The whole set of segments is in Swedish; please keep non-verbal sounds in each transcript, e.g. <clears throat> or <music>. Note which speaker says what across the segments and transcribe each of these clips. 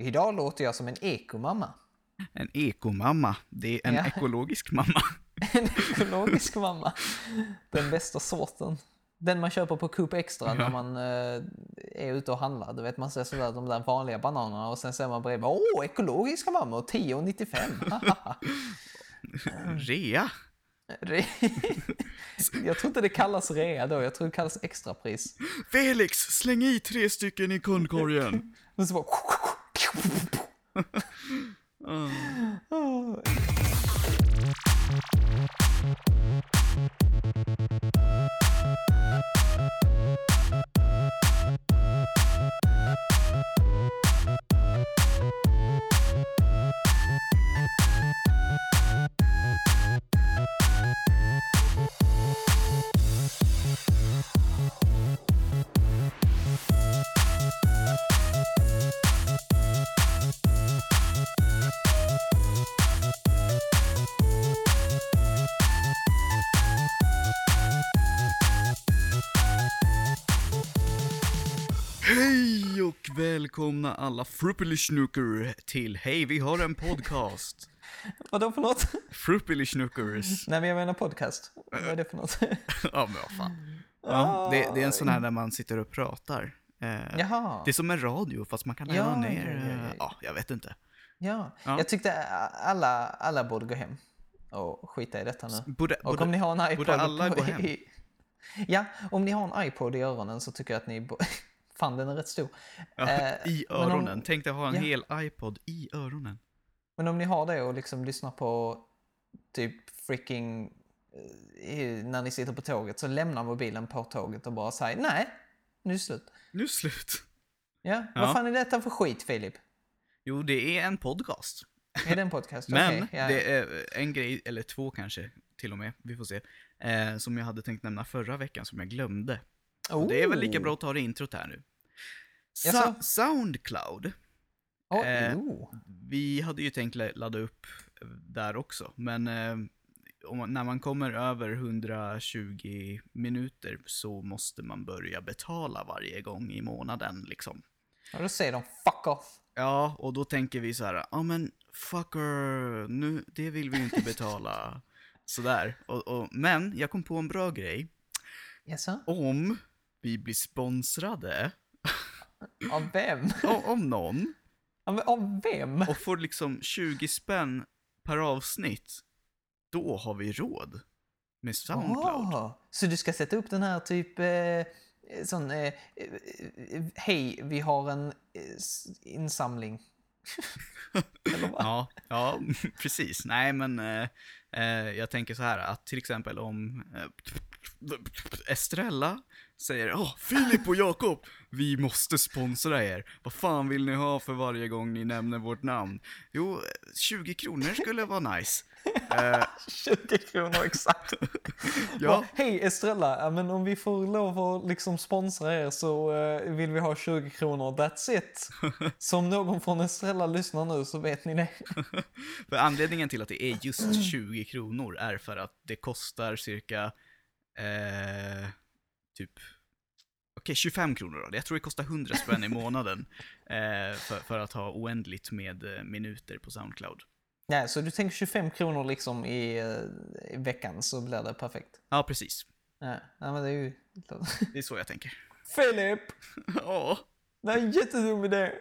Speaker 1: Idag låter jag som en ekomamma.
Speaker 2: En ekomamma. Det är en
Speaker 1: Ja.
Speaker 2: ekologisk mamma. <laughs>
Speaker 1: En ekologisk mamma. Den bästa sorten. Den man köper på Coop Extra när
Speaker 2: Ja.
Speaker 1: man eh, är ute och handlar. Du vet, man ser sådär de där vanliga bananerna och sen ser man bredvid Åh, ekologiska mammor, 10,95.
Speaker 2: Rea.
Speaker 1: Re- <laughs> jag tror inte det kallas rea då, jag tror det kallas extrapris.
Speaker 2: Felix, släng i tre stycken i kundkorgen. <laughs>
Speaker 1: Men så bara...
Speaker 2: Ah. <laughs> <gasps> Hej och välkomna alla Fruppelischnucker till Hej, vi har en podcast. <laughs>
Speaker 1: Vadå för något?
Speaker 2: Fruppelischnuckers.
Speaker 1: Nej men jag menar podcast. Vad är det för något? <laughs>
Speaker 2: Ja, men vad fan. Ja, det, det är en sån här där man sitter och pratar. Eh,
Speaker 1: Jaha.
Speaker 2: Det är som en radio fast man kan ladda
Speaker 1: Ja,
Speaker 2: ner.
Speaker 1: ja, ja, ja.
Speaker 2: Ja, jag vet inte.
Speaker 1: Ja.
Speaker 2: Ja.
Speaker 1: jag tyckte alla, alla borde gå hem och skita i detta nu.
Speaker 2: Borde,
Speaker 1: Och
Speaker 2: borde,
Speaker 1: om ni har en iPod...
Speaker 2: borde alla gå hem?
Speaker 1: i- <laughs> Ja, om ni har en iPod i öronen så tycker jag att ni... Fan, den är rätt stor.
Speaker 2: ja,
Speaker 1: eh,
Speaker 2: I
Speaker 1: men om-
Speaker 2: öronen. Tänk dig ha en
Speaker 1: Ja.
Speaker 2: hel iPod i öronen.
Speaker 1: Men om ni har det och liksom lyssnar på typ freaking... eh, När ni sitter på tåget så lämna mobilen på tåget och bara säg nej, nu är det slut.
Speaker 2: Nu är det slut.
Speaker 1: Ja,
Speaker 2: Ja.
Speaker 1: vad fan är detta för skit Filip?
Speaker 2: Jo, det är en podcast.
Speaker 1: Är det en podcast? <laughs>
Speaker 2: Men
Speaker 1: Okej, ja.
Speaker 2: det är en grej, eller två kanske till och med, vi får se, eh, som jag hade tänkt nämna förra veckan som jag glömde. Och Det är väl lika
Speaker 1: Oh.
Speaker 2: bra att ta det introt här nu. Sa-? Soundcloud,
Speaker 1: Oh,
Speaker 2: eh,
Speaker 1: oh.
Speaker 2: vi hade ju tänkt la- ladda upp eh, där också, men eh, man- när man kommer över 120 minuter så måste man börja betala varje gång i månaden liksom.
Speaker 1: Ja, då säger de fuck off.
Speaker 2: Ja, och då tänker vi så här, ja men fucker, nu, det vill vi inte betala. <laughs> Sådär. Och, och, men jag kom på en bra grej.
Speaker 1: Jaså?
Speaker 2: Om vi blir sponsrade
Speaker 1: Av vem?
Speaker 2: o- om någon
Speaker 1: men Av vem?
Speaker 2: och får liksom 20 spänn per avsnitt, då har vi råd med Soundcloud.
Speaker 1: Åh, så du ska sätta upp den här typ eh, sån, eh, eh, hej, vi har en eh, insamling. <laughs>
Speaker 2: Ja, ja, <laughs> precis. Nej, men eh, eh, jag tänker så här att till exempel om eh, Estrella säger Åh, Filip och Jakob, vi måste sponsra er. Vad fan vill ni ha för varje gång ni nämner vårt namn? Jo, eh, 20 kronor skulle vara nice. <laughs> Eh,
Speaker 1: 20 kronor exakt. <laughs>
Speaker 2: ja,
Speaker 1: Hej Estrella, men om vi får lov att liksom sponsra er så eh, vill vi ha 20 kronor, that's it. <laughs> Så om någon från Estrella lyssnar nu så vet ni det.
Speaker 2: för anledningen till att det är just 20 kronor är för att det kostar cirka eh, typ Okej, 25 kronor då. Jag tror det kostar 100 spänn i <laughs> månaden eh, för, för att ha oändligt med eh, minuter på Soundcloud.
Speaker 1: Ja, så du tänker 25 kronor liksom i, eh, i veckan så blir det perfekt.
Speaker 2: Ja, precis.
Speaker 1: Ja, ja men det är ju...
Speaker 2: Det är så jag tänker. <laughs>
Speaker 1: Filip! <laughs>
Speaker 2: Ja,
Speaker 1: Det är en jättedum idé.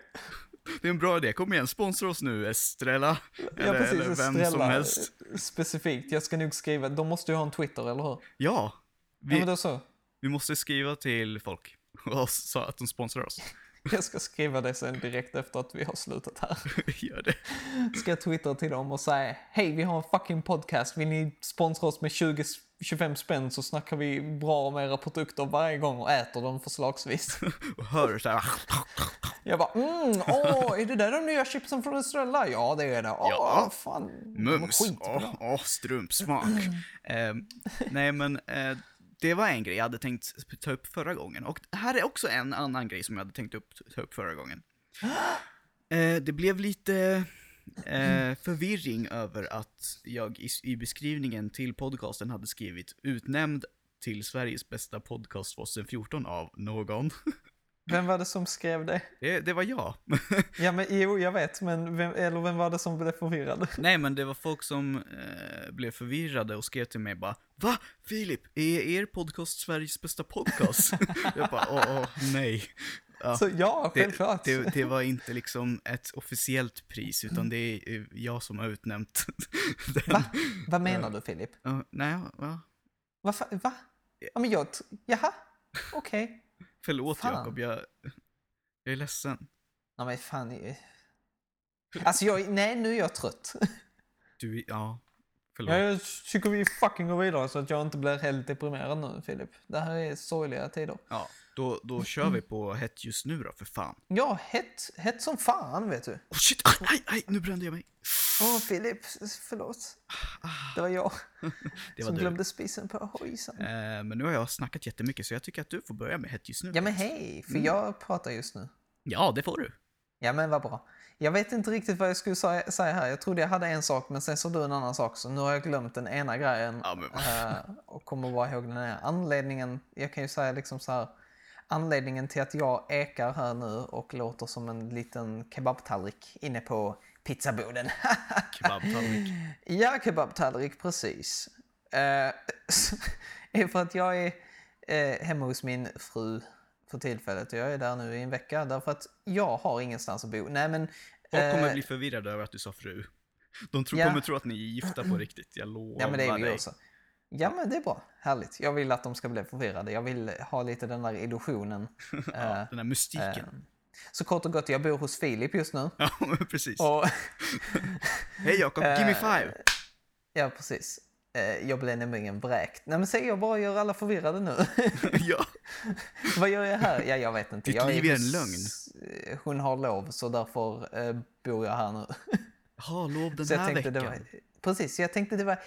Speaker 2: det är en bra idé. Kom igen, sponsra oss nu, Estrella. Eller,
Speaker 1: ja, precis.
Speaker 2: eller vem
Speaker 1: Estrella,
Speaker 2: som helst.
Speaker 1: Specifikt. Jag ska nog skriva. De måste ju ha en Twitter, eller hur?
Speaker 2: Ja,
Speaker 1: Ja,
Speaker 2: vi,
Speaker 1: men då så.
Speaker 2: Vi måste skriva till folk och så att de sponsrar oss. <laughs>
Speaker 1: Jag ska skriva det sen direkt efter att vi har slutat här. <laughs>
Speaker 2: Gör det.
Speaker 1: Ska jag twittra till dem och säga Hej, vi har en fucking podcast. Vill ni sponsra oss med 20, 25 spänn så snackar vi bra om era produkter varje gång och äter dem förslagsvis. <laughs>
Speaker 2: Och hör så här.
Speaker 1: Jag bara mm, åh, är det där de nya chipsen från Estrella? Ja, det är det. Åh,
Speaker 2: Ja.
Speaker 1: fan.
Speaker 2: Mums. Åh, åh, strumpsmak. eh, nej, men eh, det var en grej jag hade tänkt ta upp förra gången. Och här är också en annan grej som jag hade tänkt upp, ta upp förra gången. <gasps> Eh, det blev lite eh, förvirring över att jag i, i beskrivningen till podcasten hade skrivit utnämnd till Sveriges bästa podcast 2014 av någon. <laughs>
Speaker 1: Vem var det som skrev det?
Speaker 2: Det, det var jag. <laughs>
Speaker 1: Ja, men jo, jag vet, men vem, eller vem var det som blev förvirrad? <laughs>
Speaker 2: Nej, men det var folk som eh, blev förvirrade och skrev till mig bara Va? Filip, är er podcast Sveriges bästa podcast? <laughs> jag bara, åh, åh nej. Ja.
Speaker 1: Så ja,
Speaker 2: Det,
Speaker 1: självklart.
Speaker 2: det, det var inte liksom ett officiellt pris, utan det är eh, jag som har utnämnt den.
Speaker 1: Va? Vad menar du, Filip?
Speaker 2: Ja, nej, va?
Speaker 1: Va? Va? Ja, men jag... Jaha? Okej.
Speaker 2: Förlåt
Speaker 1: Fan.
Speaker 2: Jakob, jag, jag är ledsen.
Speaker 1: Ja, men fan... Alltså, jag... Nej, nu är jag trött.
Speaker 2: Du, ja, förlåt.
Speaker 1: Jag tycker vi fucking går vidare så att jag inte blir helt deprimerad nu, Filip. Det här är sorgliga tider.
Speaker 2: Ja, då, då kör vi på hett just nu då, för fan.
Speaker 1: Ja, hett, hett som fan, vet du.
Speaker 2: Oh shit, aj, aj, aj, nu brände jag mig.
Speaker 1: Åh, Filip, förlåt. Det var jag <laughs>
Speaker 2: Det var
Speaker 1: som
Speaker 2: du.
Speaker 1: glömde spisen på hojsan.
Speaker 2: Eh, men nu har jag snackat jättemycket, så jag tycker att du får börja med hett just nu.
Speaker 1: Ja, men hej, för jag pratar just nu.
Speaker 2: Ja, det får du.
Speaker 1: Ja, men vad bra. Jag vet inte riktigt vad jag skulle säga här. Jag trodde jag hade en sak, men sen sa du en annan sak. Så nu har jag glömt den ena grejen
Speaker 2: Ja,
Speaker 1: eh, och kommer bara ihåg den här. Anledningen, jag kan ju säga liksom så här. Anledningen till att jag ekar här nu och låter som en liten kebabtallrik inne på pizzaboden. <laughs>
Speaker 2: Kebabtallrik.
Speaker 1: Ja, kebabtallrik, precis. Eh, <laughs> är för att jag är eh, hemma hos min fru för tillfället. Jag är där nu i en vecka därför att jag har ingenstans att bo. Nej, men...
Speaker 2: Folk kommer
Speaker 1: eh,
Speaker 2: bli förvirrade över att du sa fru. De tror,
Speaker 1: Ja.
Speaker 2: kommer tro att ni är gifta på <clears throat> riktigt, jag lovar
Speaker 1: Ja, men det är vi också. Ja, men det är bra. Härligt. Jag vill att de ska bli förvirrade. Jag vill ha lite den där illusionen. <laughs>
Speaker 2: Ja, den här mystiken.
Speaker 1: Eh, så kort och gott, jag bor hos Filip just nu.
Speaker 2: Ja, <laughs> precis.
Speaker 1: Och,
Speaker 2: Hej Jakob, give me <laughs>
Speaker 1: Eh,
Speaker 2: five!
Speaker 1: ja, precis. Eh, Jag blev nämligen vräkt. Nej men säg jag bara gör alla förvirrade nu. <laughs>
Speaker 2: ja, <laughs>
Speaker 1: Vad gör jag här? Ja, jag vet inte.
Speaker 2: Ditt
Speaker 1: jag
Speaker 2: liv är en lögn.
Speaker 1: eh, Hon har lov, så därför eh, bor jag här nu.
Speaker 2: ha lov den
Speaker 1: så
Speaker 2: här veckan.
Speaker 1: var, precis, jag tänkte det var...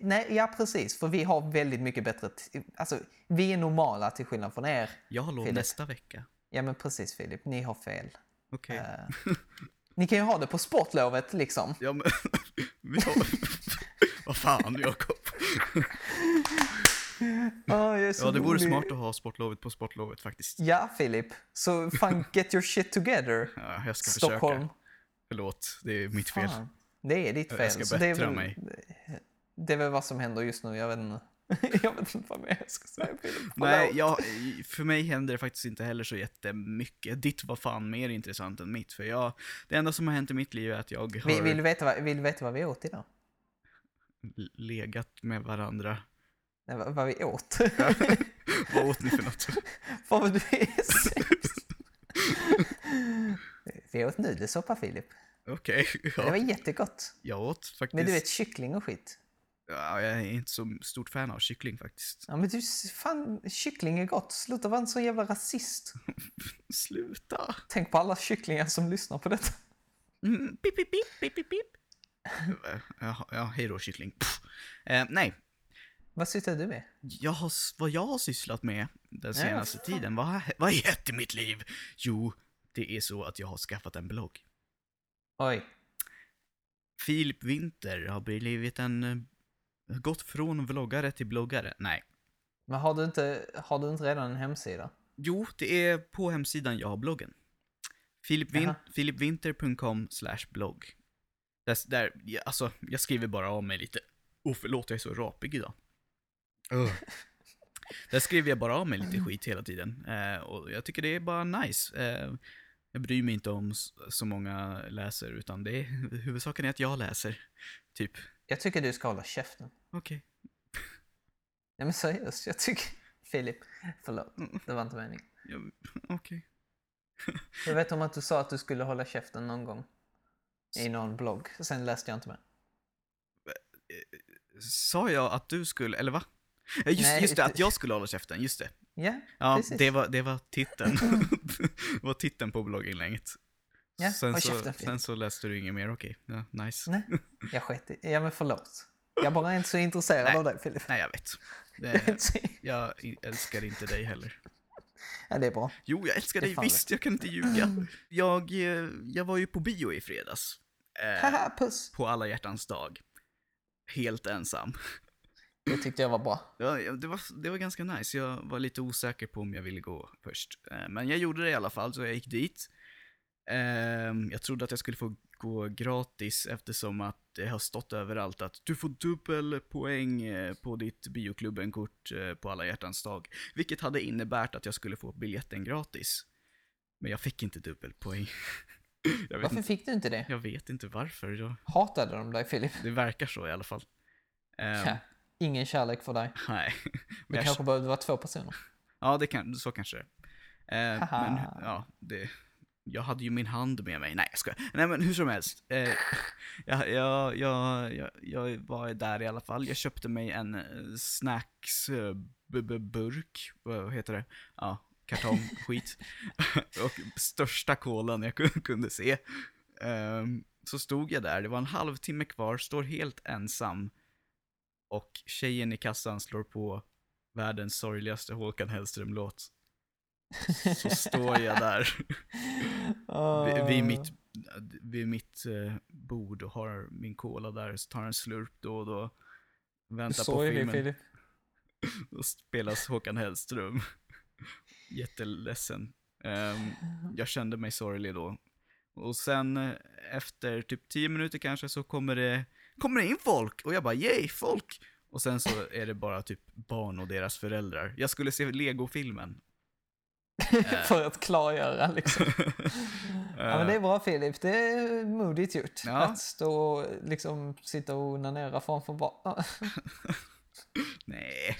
Speaker 1: Nej, ja precis, för vi har väldigt mycket bättre... Alltså, vi är normala till skillnad från er.
Speaker 2: Jag har lov
Speaker 1: Filip.
Speaker 2: nästa vecka.
Speaker 1: Ja, men precis Filip, ni har fel.
Speaker 2: Okej.
Speaker 1: Eh, <laughs> ni kan ju ha det på sportlovet liksom.
Speaker 2: Ja, men... Vad fan Jakob? <laughs>
Speaker 1: Jag så
Speaker 2: Ja, det vore smart att ha sportlovet på sportlovet faktiskt.
Speaker 1: Ja, Filip. Så fan, <laughs> get your shit together.
Speaker 2: Ja, jag ska
Speaker 1: Stockholm.
Speaker 2: försöka. Förlåt, det är mitt fel.
Speaker 1: Fan, det är ditt
Speaker 2: Jag
Speaker 1: fel.
Speaker 2: ska
Speaker 1: så det är
Speaker 2: bättra
Speaker 1: väl,
Speaker 2: mig.
Speaker 1: Det är väl vad som händer just nu, jag vet inte. <laughs> jag vet inte vad mer jag ska säga Filip.
Speaker 2: Nej, jag, för mig händer det faktiskt inte heller så jättemycket. Ditt var fan mer intressant än mitt. För jag, det enda som har hänt i mitt liv är att jag har
Speaker 1: Vill, vill, du veta vad, vill du veta vad vi åt idag?
Speaker 2: Legat med varandra.
Speaker 1: Nej, vad, vad vi åt? <laughs>
Speaker 2: Vad åt ni för något? <laughs>
Speaker 1: Vad du är sämst. Vi åt nudelsoppa Filip.
Speaker 2: Okej,
Speaker 1: Det var
Speaker 2: ja.
Speaker 1: jättegott.
Speaker 2: Jag åt faktiskt.
Speaker 1: Men du vet kyckling och skit.
Speaker 2: Ja, jag är inte så stort fan av kyckling faktiskt.
Speaker 1: Ja men du, fan kyckling är gott. Sluta vara en sån jävla rasist. <laughs>
Speaker 2: Sluta!
Speaker 1: Tänk på alla kycklingar som lyssnar på detta.
Speaker 2: Mm, pip, pip, pip, pip, pip. <laughs> Ja, ja, hej då kyckling. Eh, nej,
Speaker 1: Vad sysslar du med?
Speaker 2: jag har, vad jag har sysslat med den senaste
Speaker 1: fan.
Speaker 2: tiden, vad, har- vad är hett i mitt liv? Jo, det är så att jag har skaffat en blogg.
Speaker 1: Oj.
Speaker 2: Filip Winter har blivit en... eh, Gått från vloggare till bloggare. Nej.
Speaker 1: Men har du inte, har du inte redan en hemsida?
Speaker 2: Jo, det är på hemsidan jag har bloggen. Filipvin- slash blogg. Där, där, alltså, jag skriver bara av mig lite. Oh, förlåt, jag är så rapig idag. Ugh. <laughs> Där skriver jag bara av mig lite skit hela tiden. Eh, och jag tycker det är bara nice. Eh, jag bryr mig inte om så många läser, utan det är, <laughs> huvudsaken är att jag läser. Typ,
Speaker 1: Jag tycker du ska hålla käften.
Speaker 2: okej. <laughs>
Speaker 1: Nej men seriöst, jag tycker... Filip, förlåt.
Speaker 2: Mm.
Speaker 1: Det var inte meningen.
Speaker 2: Ja, Okej.
Speaker 1: Jag vet om att du sa att du skulle hålla käften någon gång. I någon blogg. Sen läste jag inte med.
Speaker 2: Sa jag att du skulle, eller va? Just,
Speaker 1: Nej,
Speaker 2: just det, att jag skulle hålla käften, just det.
Speaker 1: Ja,
Speaker 2: Ja,
Speaker 1: Precis.
Speaker 2: det var, det var titeln. <laughs> det var titeln på blogginlägget.
Speaker 1: Ja,
Speaker 2: sen, så, sen så läste du inget mer, okej. Ja, nice.
Speaker 1: nej. Jag sket i... Ja men förlåt. Jag bara är inte så intresserad
Speaker 2: Nej.
Speaker 1: av dig Filip.
Speaker 2: Nej, jag vet. <laughs>
Speaker 1: Jag
Speaker 2: Det, älskar inte dig heller.
Speaker 1: Ja, det är bra.
Speaker 2: Jo, jag älskar dig visst, jag kan inte ljuga. Jag, eh, jag var ju på bio i fredags. Eh, på alla hjärtans dag. Helt ensam. <laughs>
Speaker 1: Det tyckte jag var bra.
Speaker 2: Ja, ja, det, var, det var ganska nice. Jag var lite osäker på om jag ville gå först. Eh, Men jag gjorde det i alla fall, så jag gick dit. Ehm, Jag trodde att jag skulle få gå gratis eftersom att det har stått överallt att du får dubbel poäng eh, på ditt bioklubben-kort eh, på alla hjärtans dag. Vilket hade innebärt att jag skulle få biljetten gratis. Men jag fick inte dubbelpoäng. <laughs>
Speaker 1: Varför
Speaker 2: inte,
Speaker 1: fick du inte det?
Speaker 2: jag vet inte varför. Jag,
Speaker 1: Hatade de dig Filip?
Speaker 2: det verkar så i alla fall. Ehm,
Speaker 1: Ja. Ingen kärlek för dig.
Speaker 2: Nej. Men
Speaker 1: Det
Speaker 2: jag-
Speaker 1: kanske behövde vara två personer.
Speaker 2: Ja, det kan, så kanske det är. eh,
Speaker 1: Haha.
Speaker 2: Men ja, det, jag hade ju min hand med mig. Nej, jag skojar. Nej, men hur som helst. Eh, <laughs> jag, jag, jag, jag, jag var där i alla fall. Jag köpte mig en eh, snacksburk. Vad heter det? Ja, kartongskit. <laughs> och största kolan jag kun- kunde se. Ehm, så stod jag där, det var en halvtimme kvar, står helt ensam. Och tjejen i kassan slår på världens sorgligaste Håkan Hellström-låt. Så står jag där <laughs> vid, vid mitt, vid mitt eh, bord och har min cola där, så tar en slurp då och då. Väntar på filmen
Speaker 1: Filip. <laughs>
Speaker 2: och spelas Håkan Hellström. Jätteledsen. Ehm, <laughs> jag kände mig sorglig då. Och sen eh, efter typ 10 minuter kanske så kommer det, kommer det in folk och jag bara yay, folk! Och sen så är det bara typ barn och deras föräldrar. Jag skulle se Lego-filmen. <laughs>
Speaker 1: För att klargöra liksom. <laughs> Ja men det är bra Filip, det är modigt gjort.
Speaker 2: Ja.
Speaker 1: Att stå och liksom sitta och onanera framför barn.
Speaker 2: Nej.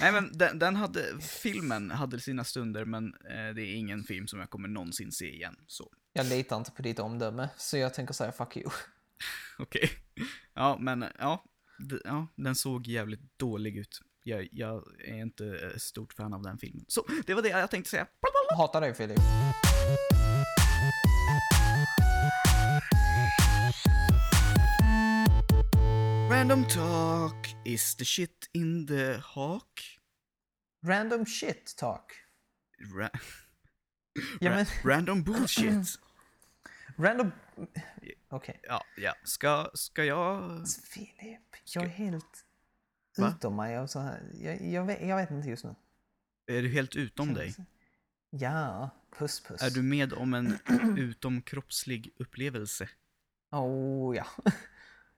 Speaker 2: Nej men den, den hade, filmen hade sina stunder men eh, det är ingen film som jag kommer någonsin se igen. Så
Speaker 1: Jag litar inte på ditt omdöme, så jag tänker säga fuck you. <laughs>
Speaker 2: okej. Ja men ja, ja, den såg jävligt dålig ut. Jag, jag är inte eh, stort fan av den filmen. Så det var det jag tänkte säga.
Speaker 1: Hatar dig Filip.
Speaker 2: Random talk is the shit in the hawk.
Speaker 1: Random shit talk.
Speaker 2: Ra-
Speaker 1: Ja, men,
Speaker 2: Random bullshit. <clears throat>
Speaker 1: random... Okej.
Speaker 2: Ja, ja. Ska, ska jag...
Speaker 1: Filip, jag är helt
Speaker 2: Va?
Speaker 1: utom mig av så här. Jag, jag, vet, jag vet inte just nu.
Speaker 2: Är du helt utom dig?
Speaker 1: Ja, puss puss.
Speaker 2: Är du med om en <clears throat> utomkroppslig upplevelse?
Speaker 1: Oh ja. <laughs>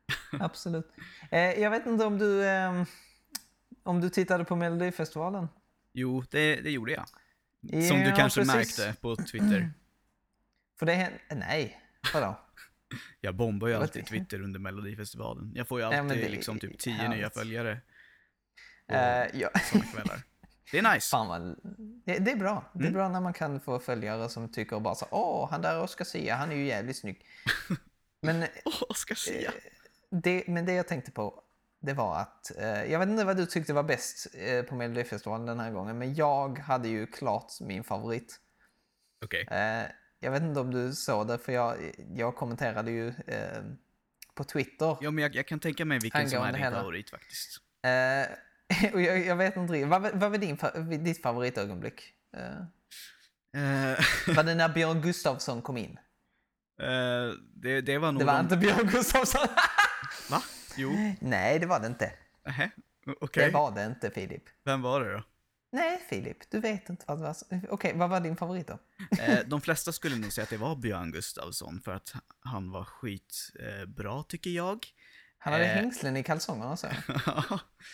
Speaker 1: <laughs> Absolut. Eh, jag vet inte om du, ehm, om du tittade på Melodifestivalen?
Speaker 2: Jo, det, det gjorde jag. Som du
Speaker 1: Ja,
Speaker 2: kanske
Speaker 1: precis.
Speaker 2: märkte på Twitter. <clears throat>
Speaker 1: För det hände... Nej, vadå? <laughs>
Speaker 2: Jag bombar ju alltid Twitter under Melodifestivalen. Jag får ju alltid
Speaker 1: men det
Speaker 2: liksom typ 10
Speaker 1: härligt.
Speaker 2: nya följare
Speaker 1: Eh, ja.
Speaker 2: sådana kvällar. <laughs> Det är nice.
Speaker 1: Fan vad... det, det är bra. Det är
Speaker 2: Mm.
Speaker 1: bra när man kan få följare som tycker bara så åh, han där Oscar Sia, han är ju jävligt snygg. Men
Speaker 2: Åh, Oscar Sia.
Speaker 1: Det, men det jag tänkte på, det var att, eh, jag vet inte vad du tyckte var bäst eh, på Melodifestivalen den här gången, men jag hade ju klart min favorit.
Speaker 2: Okej.
Speaker 1: Eh, jag vet inte om du såg det, för jag, jag kommenterade ju eh, på Twitter.
Speaker 2: Ja, men jag, jag kan tänka mig vilken som är din
Speaker 1: hela.
Speaker 2: favorit faktiskt.
Speaker 1: Eh, <laughs> och jag, jag vet inte riktigt, vad, vad var din, ditt favoritögonblick? Eh, <laughs> var det när Björn Gustafsson kom in?
Speaker 2: det, det var nog
Speaker 1: Det var
Speaker 2: de-
Speaker 1: inte Björn Gustafsson! <laughs>
Speaker 2: Jo,
Speaker 1: Nej, det var det inte.
Speaker 2: nähä. Okej.
Speaker 1: Det var det inte, Filip.
Speaker 2: Vem var det då?
Speaker 1: Nej, Filip, du vet inte vad det var. Okej, vad var din favorit då?
Speaker 2: Eh, de flesta skulle nog säga att det var Björn Gustafsson för att han var skitbra eh, tycker jag.
Speaker 1: Han hade
Speaker 2: Eh.
Speaker 1: hängslen i kalsongerna så. <laughs>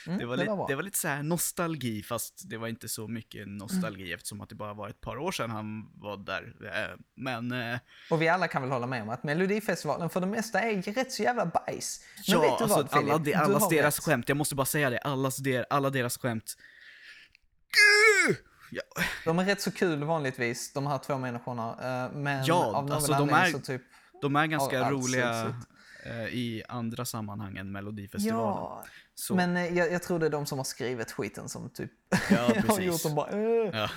Speaker 1: Mm,
Speaker 2: det, var
Speaker 1: det
Speaker 2: lite,
Speaker 1: var
Speaker 2: det var lite så här nostalgi, fast det var inte så mycket nostalgi eftersom att det bara var ett par år sedan han var där. Eh, Men eh,
Speaker 1: Och vi alla kan väl hålla med om att Melodifestivalen för det mesta är rätt så jävla bajs. Men
Speaker 2: ja,
Speaker 1: vet du
Speaker 2: alltså
Speaker 1: vad, Filip?
Speaker 2: alla, de, allas deras
Speaker 1: rätt.
Speaker 2: skämt, jag måste bara säga det, allas der, alla deras skämt. Ja,
Speaker 1: De är rätt så kul vanligtvis, de här två människorna. eh, Men
Speaker 2: Ja,
Speaker 1: av någon
Speaker 2: alltså, de
Speaker 1: anledning
Speaker 2: är-
Speaker 1: så typ...
Speaker 2: de är ganska roliga i andra sammanhang än Melodifestivalen.
Speaker 1: Ja,
Speaker 2: så,
Speaker 1: men eh, jag, jag tror det är de som har skrivit skiten som typ <laughs>
Speaker 2: Ja,
Speaker 1: har gjort dem bara... Uh,
Speaker 2: ja.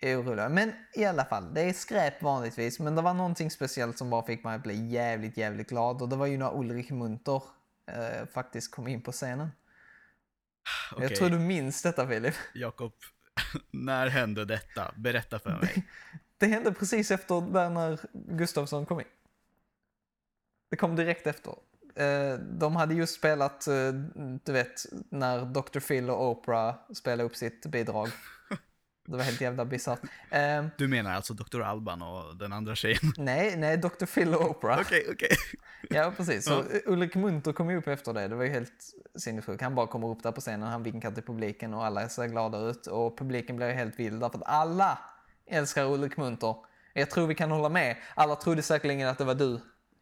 Speaker 1: är oroliga. Men i alla fall, det är skräp vanligtvis. Men det var någonting speciellt som bara fick mig att bli jävligt, jävligt glad. Och det var ju när Ulrik Munter eh, faktiskt kom in på scenen.
Speaker 2: Okej,
Speaker 1: Jag tror du minns detta Filip. <laughs>
Speaker 2: Jakob, <laughs> när hände detta? Berätta för mig.
Speaker 1: Det hände precis efter där när Gustafsson kom in. Det kom direkt efter. Eh, de hade just spelat, eh, du vet, när Dr. Phil och Oprah spelade upp sitt bidrag. Det var helt jävla bisarrt. Eh,
Speaker 2: Du menar alltså Dr. Alban och den andra tjejen?
Speaker 1: nej, nej, Dr. Phil och Oprah.
Speaker 2: Okej, okej.
Speaker 1: Ja, precis. Så. Ulrik Munter kom ju upp efter det. Det var ju helt sinnessjukt. Han bara kommer upp där på scenen, han vinkar till publiken och alla ser glada ut. Och publiken blir helt vild därför att alla älskar Ulrik Munter. Jag tror vi kan hålla med. Alla trodde säkerligen att det var du.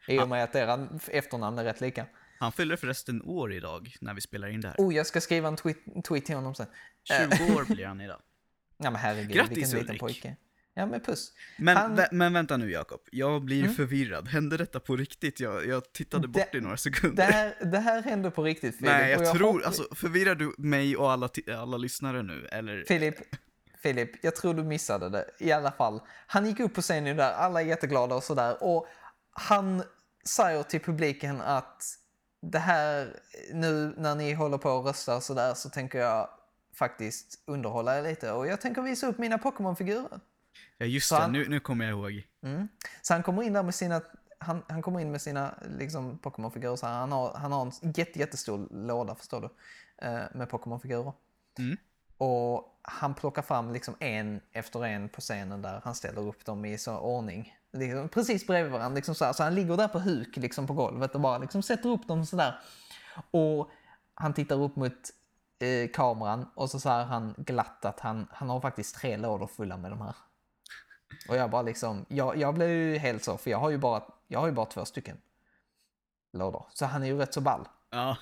Speaker 1: I och med att era efternamn är rätt lika.
Speaker 2: Han fyller förresten år idag när vi spelar in det här.
Speaker 1: Oh, jag ska skriva en tweet, tweet till honom sen.
Speaker 2: 20 år blir han idag. <laughs>
Speaker 1: Ja men herregud,
Speaker 2: Grattis,
Speaker 1: vilken liten
Speaker 2: Ulrik.
Speaker 1: pojke. Ja men puss.
Speaker 2: Men,
Speaker 1: Han-
Speaker 2: vä- men vänta nu Jakob, jag blir
Speaker 1: Mm.
Speaker 2: förvirrad. Hände detta på riktigt? Jag, jag tittade bort
Speaker 1: Det-
Speaker 2: i några
Speaker 1: Det
Speaker 2: sekunder.
Speaker 1: här, det här hände på riktigt Filip.
Speaker 2: Nej,
Speaker 1: och
Speaker 2: jag tror,
Speaker 1: hopp-
Speaker 2: alltså förvirrar du mig och alla, alla lyssnare nu? Eller?
Speaker 1: Filip, Filip, jag tror du missade det. I alla fall. Han gick upp på scenen där, alla är jätteglada och sådär. Och han säger till publiken att det här, nu när ni håller på och röstar sådär så tänker jag faktiskt underhålla er lite. Och jag tänker visa upp mina Pokémon-figurer.
Speaker 2: Ja just
Speaker 1: Så
Speaker 2: det,
Speaker 1: han-
Speaker 2: nu, nu kommer jag ihåg.
Speaker 1: Mm. Så han kommer in där med sina, han, han kommer in med sina liksom, Pokémon-figurer. Så. Han, har, han har en jätte, jättestor låda, förstår du, eh, med Pokémon-figurer.
Speaker 2: Mm.
Speaker 1: Och han plockar fram liksom en efter en på scenen där han ställer upp dem i så ordning. Liksom, precis bredvid varandra. Liksom så, så han ligger där på huk liksom på golvet och bara liksom sätter upp dem sådär. Och han tittar upp mot eh, kameran och så säger han glatt att han, han har faktiskt tre lådor fulla med de här. Och jag bara liksom, jag, jag blev ju helt så, för jag har ju bara, jag har ju bara två stycken lådor. Så han är ju rätt så ball.
Speaker 2: Ja,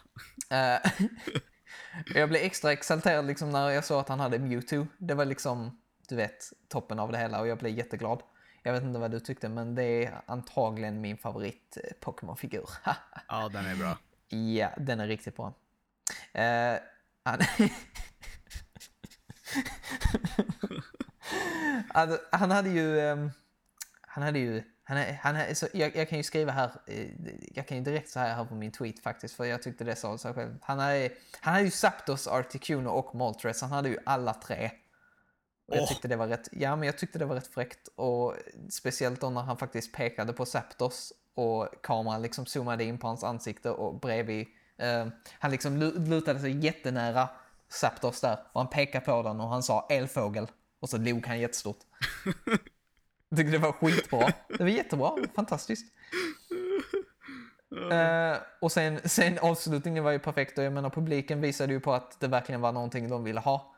Speaker 1: Eh, <laughs> jag blev extra exalterad liksom när jag såg att han hade Mewtwo. Det var liksom, du vet, toppen av det hela och jag blev jätteglad. Jag vet inte vad du tyckte, men det är antagligen min favorit eh, Pokémon-figur. <laughs>
Speaker 2: ja den är bra.
Speaker 1: ja, den är riktigt bra. Eh, han... <laughs> hade ju... ehm, han hade ju... Han är, han är, så jag, jag kan ju skriva här, eh, jag kan ju direkt säga här på min tweet faktiskt, för jag tyckte det sa sig själv. Han, är, han hade ju Zapdos, Articuno och Moltres, han hade ju alla tre. Och jag tyckte det var rätt, ja men jag tyckte det var rätt fräckt och speciellt då när han faktiskt pekade på Zapdos och kameran liksom zoomade in på hans ansikte och bredvid, eh, han liksom lu- lutade sig jättenära Zapdos där och han pekade på den och han sa elfågel och så log han jättestort. <laughs> Jag tyckte det var skitbra. Det var jättebra, fantastiskt. Eh, och sen, sen avslutningen var ju perfekt och jag menar publiken visade ju på att det verkligen var någonting de ville ha.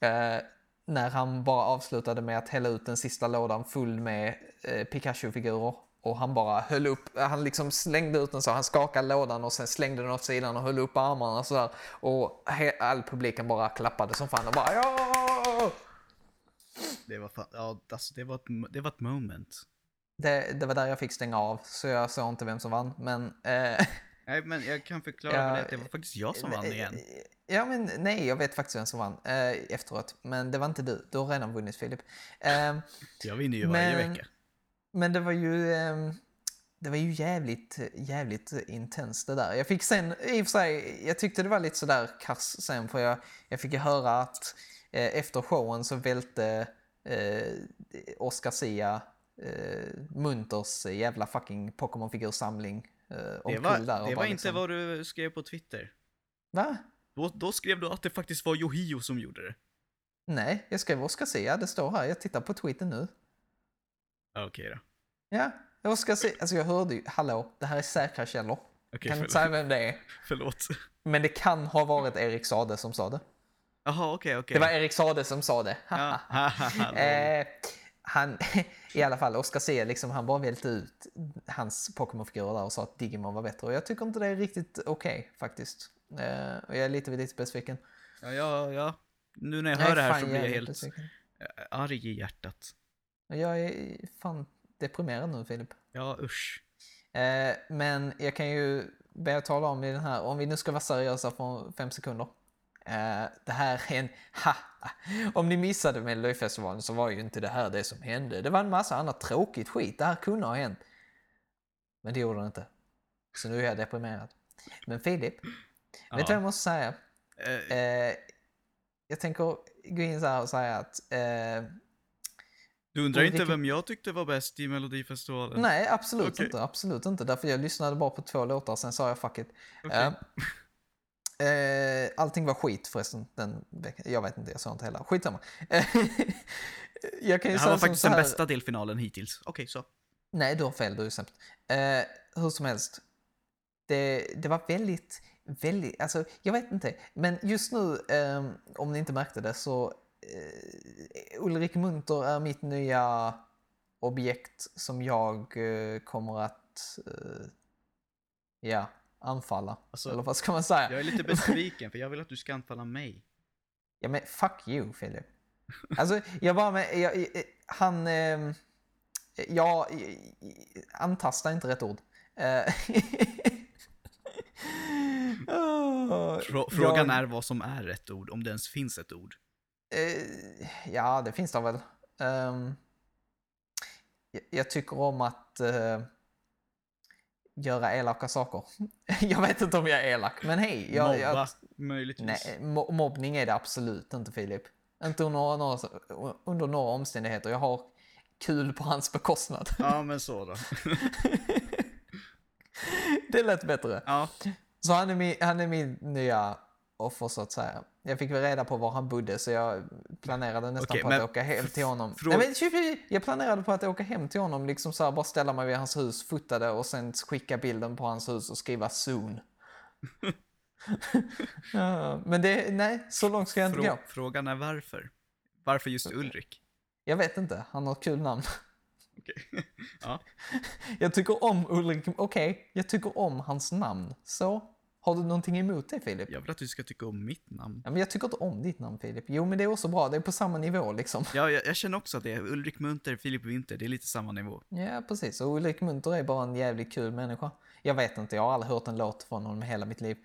Speaker 1: Eh, när han bara avslutade med att hälla ut den sista lådan full med eh, Pikachu-figurer. Och han bara höll upp, han liksom slängde ut den så, han skakade lådan och sen slängde den åt sidan och höll upp armarna så där. Och all publiken bara klappade som fan och bara ja!
Speaker 2: Det var, fan, ja, alltså, det var, ett, det var ett moment.
Speaker 1: Det, det var där jag fick stänga av, så jag såg inte vem som vann. Men, eh, <laughs>
Speaker 2: Nej men jag kan förklara
Speaker 1: Ja,
Speaker 2: att det var faktiskt jag som vann igen.
Speaker 1: Ja, men nej, jag vet faktiskt vem som vann eh, efteråt. Men det var inte du. Du har redan vunnit, Filip. Eh, <laughs>
Speaker 2: Jag vinner ju varje
Speaker 1: men-
Speaker 2: vecka.
Speaker 1: men det var ju... ehm, det var ju jävligt, jävligt intensst det där. Jag fick sen, i och för sig, jag tyckte det var lite sådär kass sen för jag, jag fick ju höra att eh, efter showen så välte eh, Oscar Sia eh, Munters jävla fucking Pokémon-figursamling eh,
Speaker 2: Det var, det var inte
Speaker 1: liksom,
Speaker 2: vad du skrev på Twitter.
Speaker 1: Va?
Speaker 2: Då, då skrev du att det faktiskt var Yohio som gjorde det.
Speaker 1: Nej, jag skrev Oscar Sia, det står här, jag tittar på tweeten nu.
Speaker 2: Okej då.
Speaker 1: Ja, Oscar Sia, alltså jag hörde ju, hallå, det här är säkra källor.
Speaker 2: Okej,
Speaker 1: kan
Speaker 2: för,
Speaker 1: inte säga vem det är.
Speaker 2: förlåt.
Speaker 1: Men det kan ha varit Erik Sade som sa det.
Speaker 2: Jaha, okej, okej.
Speaker 1: Det var Erik Sade som sa det.
Speaker 2: Ja, <laughs>
Speaker 1: eh, han, <laughs> I alla fall, Oscar C, liksom, han bara välte ut hans Pokémon-figurer där och sa att Digimon var bättre. Och jag tycker inte det är riktigt okej faktiskt. Eh, och jag är lite, lite besviken.
Speaker 2: ja, ja, ja. Nu när jag
Speaker 1: Jag
Speaker 2: hör det här så blir jag helt
Speaker 1: besviken.
Speaker 2: eh, arg i hjärtat.
Speaker 1: Jag är fan deprimerad nu, Filip.
Speaker 2: Ja, usch.
Speaker 1: Eh, men jag kan ju börja tala om i den här, om vi nu ska vara seriösa för fem sekunder. Eh, det här är en, ha, om ni missade Melodifestivalen så var ju inte det här det som hände. Det var en massa annat tråkigt skit, det här kunde ha hänt. Men det gjorde det inte. Så nu är jag deprimerad. Men Filip, vet du vad jag måste säga?
Speaker 2: Eh,
Speaker 1: Eh, jag tänker gå in så här och säga att eh,
Speaker 2: Du undrar inte
Speaker 1: vilken-
Speaker 2: vem jag tyckte var bäst i Melodifestivalen?
Speaker 1: Nej, absolut
Speaker 2: Okej.
Speaker 1: inte. Absolut inte. Därför jag lyssnade bara på två låtar, sen sa jag fuck it.
Speaker 2: Okej.
Speaker 1: Ja. Eh, allting var skit förresten den veckan. Jag vet inte, jag sa inte hela. Skitsamma. Eh, <laughs> jag kan ju
Speaker 2: Det här var faktiskt
Speaker 1: så
Speaker 2: den
Speaker 1: här-
Speaker 2: bästa delfinalen hittills. Okej, så.
Speaker 1: Nej, du har fel. Du är sämst. Eh, hur som helst. Det, det var väldigt, väldigt, alltså jag vet inte. Men just nu, eh, om ni inte märkte det, så eh, Ulrik Munter är mitt nya objekt som jag eh, kommer att, eh, ja, anfalla.
Speaker 2: Alltså,
Speaker 1: Eller vad ska man säga?
Speaker 2: Jag är lite besviken för jag vill att du ska anfalla mig.
Speaker 1: Ja men fuck you Filip. Alltså jag bara med, jag, jag, han, eh, ja, antasta är inte rätt ord. Eh, <laughs>
Speaker 2: Frå- Frågan
Speaker 1: jag,
Speaker 2: är vad som är rätt ord, om det ens finns ett ord.
Speaker 1: Eh, ja, det finns det väl. Ehm, jag, jag tycker om att eh, göra elaka saker. <laughs> jag vet inte om jag är elak, men hej. Jag,
Speaker 2: Mobba,
Speaker 1: jag,
Speaker 2: möjligtvis.
Speaker 1: Nej, mo- mobbning är det absolut inte Filip. Inte under några, under några omständigheter. Jag har kul på hans bekostnad.
Speaker 2: Ja, <laughs> men så då.
Speaker 1: det lät bättre.
Speaker 2: Ja,
Speaker 1: Så han är, min, han är min nya offer så att säga. Jag fick väl reda på var han bodde så jag planerade nästan
Speaker 2: Okej,
Speaker 1: på att åka hem till honom. Nej, men, jag planerade på att åka hem till honom, liksom så här, bara ställa mig vid hans hus, fota det och sen skicka bilden på hans hus och skriva soon. <laughs> ja, men det, nej, så långt ska jag inte
Speaker 2: frå-
Speaker 1: gå.
Speaker 2: frågan är varför. Varför just Ulrik?
Speaker 1: Jag vet inte, han har ett kul namn.
Speaker 2: Okej. <laughs> ja.
Speaker 1: Jag tycker om Ulrik, okej, jag tycker om hans namn. Så, har du någonting emot det Filip?
Speaker 2: Jag vill att du ska tycka om mitt namn.
Speaker 1: Ja, men jag tycker inte om ditt namn Filip. Jo, men det är också bra, det är på samma nivå liksom.
Speaker 2: Ja, jag, jag känner också att det är Ulrik Munter, Filip Winter, det är lite samma nivå.
Speaker 1: Ja, precis. Och Ulrik Munter är bara en jävligt kul människa. Jag vet inte, jag har aldrig hört en låt från honom i hela mitt liv.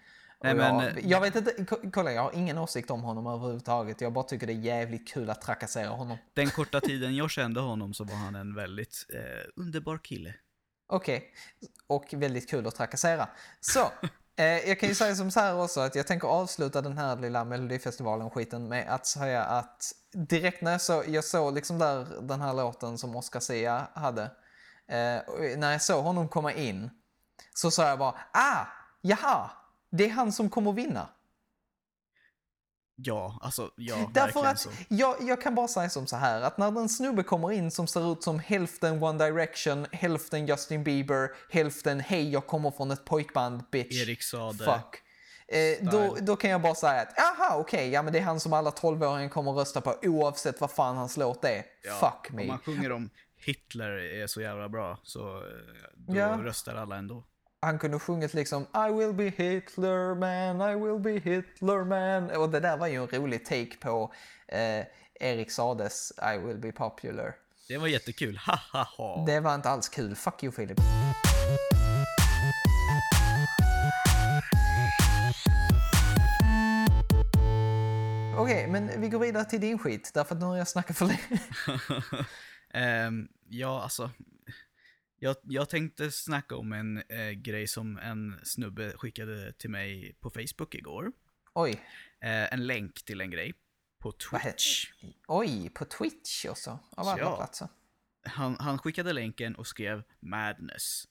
Speaker 2: Nej, men-
Speaker 1: jag, jag vet inte, ko- kolla jag har ingen åsikt om honom överhuvudtaget. Jag bara tycker det är jävligt kul att trakassera honom.
Speaker 2: Den korta tiden jag kände honom så var han en väldigt eh, underbar kille.
Speaker 1: Okej, och väldigt kul att trakassera. Så, eh, <laughs> Eh, jag kan ju säga som så här också att jag tänker avsluta den här lilla Melodifestivalen-skiten med att säga att direkt när jag såg, jag såg liksom där den här låten som Oscar Sia hade, eh, när jag såg honom komma in så sa jag bara ah, jaha, det är han som kommer vinna.
Speaker 2: Ja, alltså ja, <laughs>
Speaker 1: Därför att
Speaker 2: så.
Speaker 1: jag, jag kan bara säga som så här att när en snubbe kommer in som ser ut som hälften One Direction, hälften Justin Bieber, hälften hej jag kommer från ett pojkband bitch.
Speaker 2: Erik Saade.
Speaker 1: Fuck. Eh, då, då kan jag bara säga att aha okej, ja men det är han som alla 12-åringar kommer att rösta på oavsett vad fan hans låt är.
Speaker 2: Ja,
Speaker 1: Fuck
Speaker 2: Om
Speaker 1: me.
Speaker 2: man sjunger om Hitler är så jävla bra så eh, då
Speaker 1: Ja.
Speaker 2: röstar alla ändå.
Speaker 1: Han kunde sjungit liksom I will be Hitler man, I will be Hitler man. Och det där var ju en rolig take på eh, Erik Sades I will be popular.
Speaker 2: Det var jättekul, ha ha ha.
Speaker 1: Det var inte alls kul. Fuck you Filip. Okej, men vi går vidare till din skit. Därför att nu har jag snackat för länge. <laughs>
Speaker 2: Ehm, ja, alltså. Jag, jag tänkte snacka om en eh, grej som en snubbe skickade till mig på Facebook igår.
Speaker 1: Oj,
Speaker 2: Eh, en länk till en grej på Twitch.
Speaker 1: oj, på Twitch också. Av alla
Speaker 2: Ja.
Speaker 1: platser.
Speaker 2: Han, han skickade länken och skrev Madness.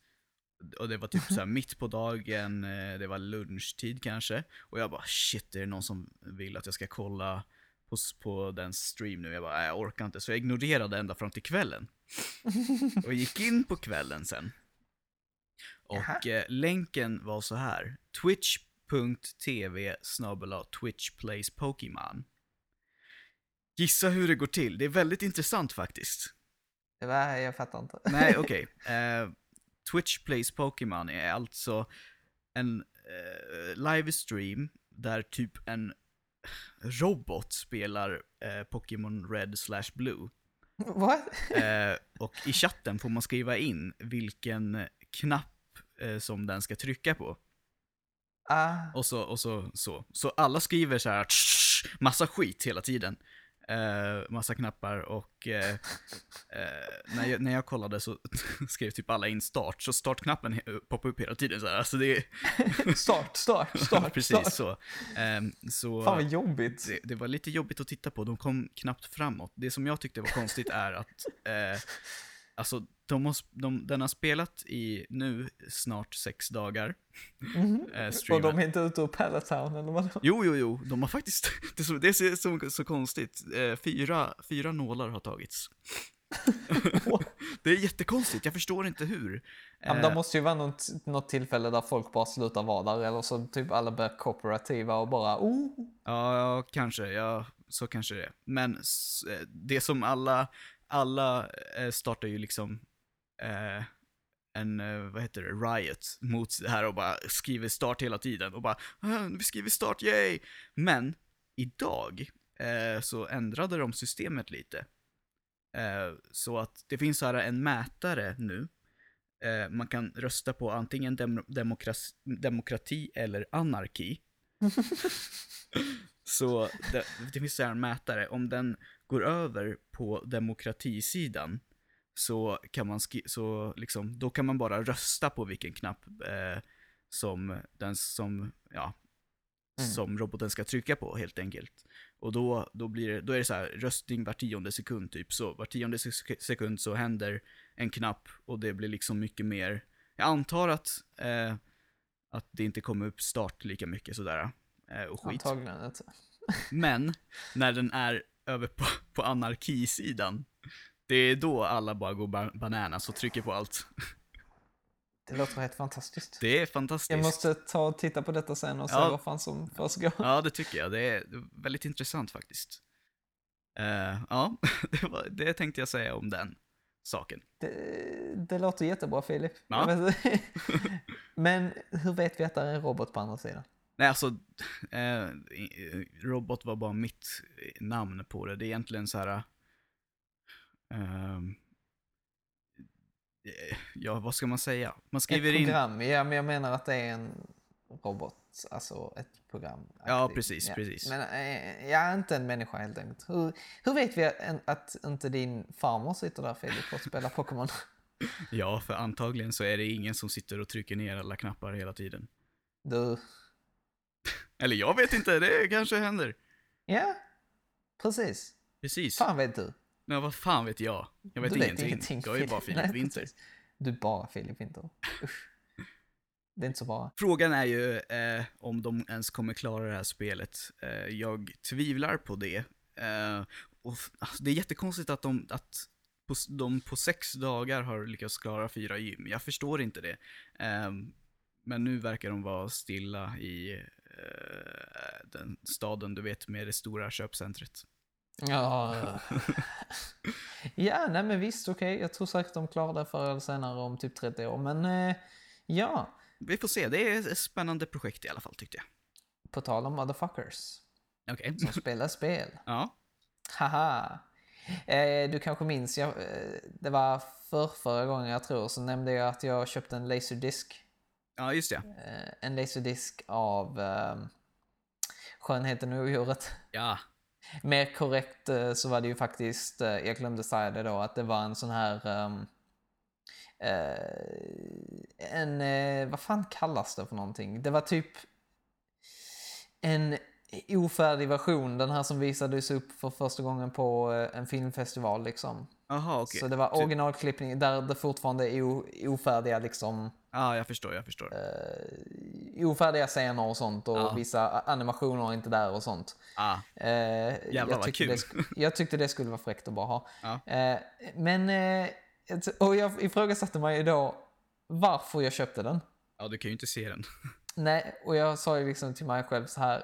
Speaker 2: Och det var typ så <laughs> mitt på dagen, eh, det var lunchtid kanske. Och jag bara shit, är det någon som vill att jag ska kolla på, på den stream nu? Jag bara, jag orkar inte. Så jag ignorerade ända fram till kvällen. Och gick in på kvällen sen. Och eh, länken var så här. Twitch.tv snabel-a Twitch plays Pokémon. Gissa hur det går till. Det är väldigt intressant faktiskt.
Speaker 1: Det var, jag fattar inte.
Speaker 2: Nej, <laughs> okej. Eh, Twitch Plays Pokémon är alltså en eh, livestream där typ en robot spelar eh, Pokémon Red slash Blue. <laughs>
Speaker 1: What?
Speaker 2: Eh, och i chatten får man skriva in vilken knapp eh, som den ska trycka på.
Speaker 1: Ah,
Speaker 2: Och så, och så, så. Så alla skriver så här "Tsch", massa skit hela tiden. Eh, massa knappar och eh, <laughs> eh, när, jag, när jag kollade så <laughs> skrev typ alla in start, så startknappen he- poppade upp hela tiden så här. Alltså det är <laughs>
Speaker 1: Start, start, start,
Speaker 2: precis
Speaker 1: start.
Speaker 2: så. Ehm, så
Speaker 1: Fan vad jobbigt.
Speaker 2: det, det var lite jobbigt att titta på, de kom knappt framåt. Det som jag tyckte var konstigt är att, eh, alltså, de har, de, den har spelat i nu snart sex dagar. <laughs>
Speaker 1: Mhm.
Speaker 2: Eh,
Speaker 1: Och de är inte ute ur Palatown eller vad
Speaker 2: Jo, jo, jo, de har faktiskt, <laughs> det är så, det är så, så, konstigt, eh, fyra, fyra nålar har tagits. <laughs> det är jättekonstigt, jag förstår inte hur.
Speaker 1: Ja, men
Speaker 2: Eh,
Speaker 1: det måste ju vara något, något tillfälle där folk bara slutar vara där eller så typ alla blir kooperativa och bara oh.
Speaker 2: Ja, kanske. Ja, så kanske det är. Men eh, det som alla, alla eh, startar ju liksom eh, en, eh, vad heter det, riot mot det här och bara skriver start hela tiden och bara "Ah, vi skriver start, yay! Men idag eh, så ändrade de systemet lite. Eh, så att det finns så här en mätare nu. Eh, man kan rösta på antingen dem- demokras- demokrati eller anarki. <laughs> Så det, det finns så här en mätare, om den går över på demokratisidan så kan man så liksom, då kan man bara rösta på vilken knapp eh, som den som, ja,
Speaker 1: Mm.
Speaker 2: som roboten ska trycka på helt enkelt. Och då, då blir det, då är det så här röstning var tionde sekund typ, så var tionde sek- sekund så händer en knapp och det blir liksom mycket mer, jag antar att, eh, att det inte kommer upp start lika mycket sådär. Eh, och skit.
Speaker 1: Antagligen inte.
Speaker 2: Men när den är över på, på anarkisidan, det är då alla bara går ba- bananas och trycker på allt.
Speaker 1: Det låter helt fantastiskt.
Speaker 2: Det är fantastiskt.
Speaker 1: Jag måste ta och titta på detta sen och se
Speaker 2: Ja.
Speaker 1: vad fan som försiggår.
Speaker 2: Ja, det tycker jag. Det är väldigt intressant faktiskt. Eh, ja, <laughs> det, var, det tänkte jag säga om den saken.
Speaker 1: Det, det låter jättebra Filip.
Speaker 2: Ja. <laughs>
Speaker 1: Men hur vet vi att det är en robot på andra sidan?
Speaker 2: Nej, alltså, eh, i- robot var bara mitt namn på det. Det är egentligen så här... ehm, eh, ja, vad ska man säga? Man skriver
Speaker 1: ett
Speaker 2: in...
Speaker 1: program, ja men jag menar att det är en robot, alltså ett program.
Speaker 2: Ja, precis, precis.
Speaker 1: Men eh, ja, inte en människa helt enkelt. Hur, hur vet vi att, att inte din farmor sitter där Filip och spelar Pokémon? <laughs>
Speaker 2: Ja, för antagligen så är det ingen som sitter och trycker ner alla knappar hela tiden.
Speaker 1: Du,
Speaker 2: Eller jag vet inte, det kanske händer.
Speaker 1: ja, precis.
Speaker 2: Precis.
Speaker 1: Fan vet du?
Speaker 2: Men vad fan vet jag? Jag vet
Speaker 1: du
Speaker 2: ingenting. Jag är bara Filip
Speaker 1: Nej,
Speaker 2: Winter.
Speaker 1: Du är bara Filip Winter. Usch. Det är inte så bra.
Speaker 2: Frågan är ju eh, om de ens kommer klara det här spelet. Eh, jag tvivlar på det. Eh, och, alltså, det är jättekonstigt att de, att på, de på sex dagar har lyckats klara fyra gym. Jag förstår inte det. Eh, men nu verkar de vara stilla i eh, den staden, du vet, med det stora köpcentret.
Speaker 1: Ja, <laughs> ja nej men visst, okej. Jag tror säkert de klarar det förr eller senare om typ 30 år. Men eh, ja,
Speaker 2: Vi får se, det är ett spännande projekt i alla fall tyckte jag.
Speaker 1: på tal om motherfuckers
Speaker 2: Okej.
Speaker 1: som spelar spel. <laughs>
Speaker 2: Ja.
Speaker 1: Haha. Eh, du kanske minns, jag, eh, det var för förra gången jag tror, så nämnde jag att jag köpte en laserdisk.
Speaker 2: Ja, just det.
Speaker 1: Eh, en laserdisk av eh, Skönheten och odjuret.
Speaker 2: Ja.
Speaker 1: Mer korrekt eh, så var det ju faktiskt, eh, jag glömde säga det då, att det var en sån här... eh, en, vad fan kallas det för någonting? Det var typ en ofärdig version, den här som visades upp för första gången på en filmfestival liksom.
Speaker 2: Jaha, okej.
Speaker 1: Så det var originalklippning där det fortfarande är ofärdiga liksom
Speaker 2: Ja, jag förstår, jag förstår.
Speaker 1: eh, ofärdiga scener och sånt och
Speaker 2: Ja.
Speaker 1: vissa animationer är inte där och sånt.
Speaker 2: Ah,
Speaker 1: Eh,
Speaker 2: Jävlar
Speaker 1: jag,
Speaker 2: vad kul.
Speaker 1: det, jag tyckte det skulle vara fräckt att bara ha.
Speaker 2: Ja.
Speaker 1: Eh, men, eh, och jag ifrågasatte mig då varför jag köpte den.
Speaker 2: ja, du kan ju inte se den.
Speaker 1: Nej, och jag sa ju liksom till mig själv så här.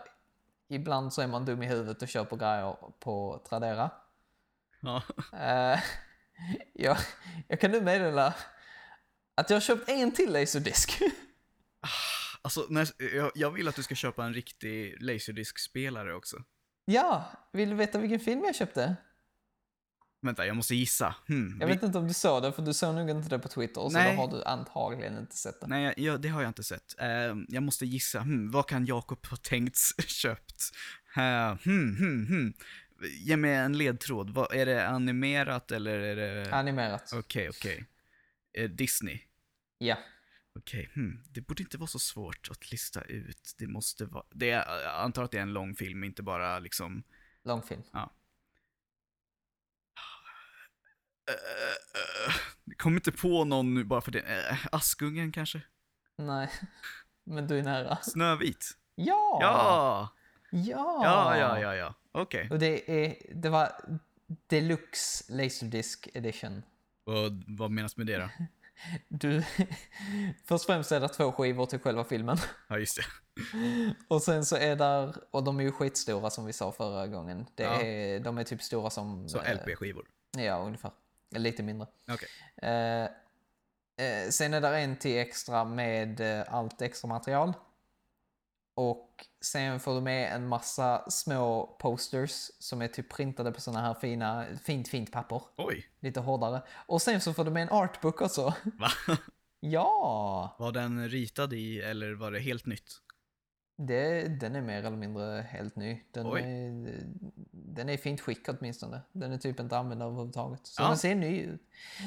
Speaker 1: Ibland så är man dum i huvudet och köper grejer på Tradera.
Speaker 2: Ja.
Speaker 1: Eh, <laughs> jag, jag kan nu meddela att jag har köpt en till laserdisk. <laughs>
Speaker 2: Alltså, när, jag, jag vill att du ska köpa en riktig laserdisk-spelare också.
Speaker 1: ja, vill du veta vilken film jag köpte?
Speaker 2: Vänta, jag måste gissa. Hmm,
Speaker 1: Jag
Speaker 2: vi-
Speaker 1: vet inte om du såg det, för du såg nog inte det på Twitter, så
Speaker 2: Nej.
Speaker 1: då har du antagligen inte sett det.
Speaker 2: Nej, jag, det har jag inte sett. Eh, jag måste gissa. Hmm, vad kan Jakob ha tänkt <laughs> köpt? Uh, hmm, hmm, hmm. ge mig en ledtråd. Vad, är det animerat eller är det...
Speaker 1: Animerat.
Speaker 2: Okej, okej. Eh, Disney?
Speaker 1: Ja.
Speaker 2: Okej, hmm. det borde inte vara så svårt att lista ut. Det måste vara... Det är, jag antar att det är en lång film, inte bara liksom...
Speaker 1: Långfilm.
Speaker 2: Uh, uh, jag kommer inte på någon nu bara för det. Uh, Askungen kanske?
Speaker 1: Nej. Men du är nära.
Speaker 2: Snövit?
Speaker 1: Ja!
Speaker 2: Ja!
Speaker 1: Ja!
Speaker 2: Ja, ja, ja, ja. Okej.
Speaker 1: Och det, är, det var Deluxe Laserdisc Edition.
Speaker 2: Och vad menas med det då?
Speaker 1: Du, <laughs> först och främst är det två skivor till själva filmen.
Speaker 2: Ja, just det. <laughs>
Speaker 1: Och sen så är där, och de är ju skitstora som vi sa förra gången. Det
Speaker 2: Ja.
Speaker 1: är, de är typ stora som...
Speaker 2: Så
Speaker 1: eh,
Speaker 2: LP-skivor.
Speaker 1: Ja, ungefär. Lite mindre.
Speaker 2: Okej.
Speaker 1: Eh, eh, sen är där en till extra med eh, allt extra material. Och sen får du med en massa små posters som är typ printade på såna här fina, fint, fint papper.
Speaker 2: Oj,
Speaker 1: Lite hårdare. Och sen så får du med en artbook också.
Speaker 2: va? <laughs>
Speaker 1: Ja!
Speaker 2: Var den ritad i eller var det helt nytt?
Speaker 1: Det, den är mer eller mindre helt ny. Den
Speaker 2: Oj.
Speaker 1: är, den är fint skick åtminstone. Den är typ inte använd överhuvudtaget. Så
Speaker 2: Ja.
Speaker 1: den ser ny ut.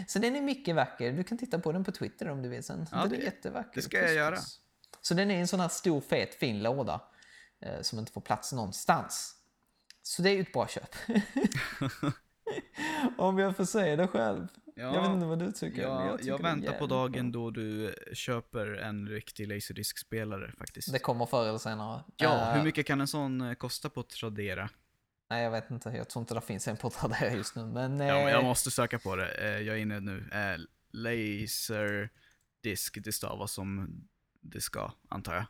Speaker 1: Så den är mycket vacker. Du kan titta på den på Twitter om du vill sen. Den är jättevacker.
Speaker 2: Det ska jag göra.
Speaker 1: Så den är en sån här stor fet fin låda. Eh, som inte får plats någonstans. Så det är ju ett bra köp. <laughs> om jag får säga det själv.
Speaker 2: Ja,
Speaker 1: jag vet inte vad du tycker.
Speaker 2: Ja, jag,
Speaker 1: tycker är
Speaker 2: väntar på dagen
Speaker 1: bra.
Speaker 2: då du köper en riktig Laserdisc-spelare faktiskt.
Speaker 1: Det kommer förr eller senare.
Speaker 2: Ja,
Speaker 1: Eh,
Speaker 2: hur mycket kan en sån eh, kosta på Tradera?
Speaker 1: Nej, jag vet inte. Jag tror inte det finns en på Tradera just nu. Men,
Speaker 2: Ja,
Speaker 1: eh,
Speaker 2: jag måste söka på det. Eh, Jag är inne nu. Laserdisc, det stavas som det ska, antar jag.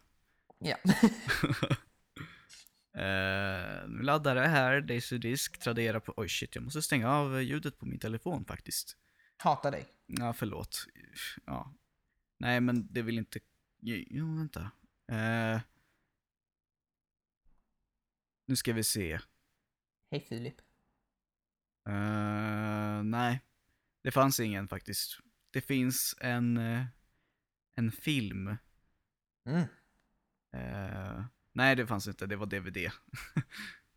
Speaker 1: ja. <laughs>
Speaker 2: Nu laddar det här, Laserdisc, Tradera på... Oj shit, jag måste stänga av ljudet på min telefon faktiskt.
Speaker 1: Hatar dig.
Speaker 2: Ja, förlåt. Ja. Nej, men det vill inte... Jo, vänta. Eh, nu ska vi se.
Speaker 1: Hej Filip.
Speaker 2: Eh, nej, det fanns ingen faktiskt. Det finns en, en film.
Speaker 1: Mm.
Speaker 2: Eh, nej, det fanns inte. Det var DVD. <laughs>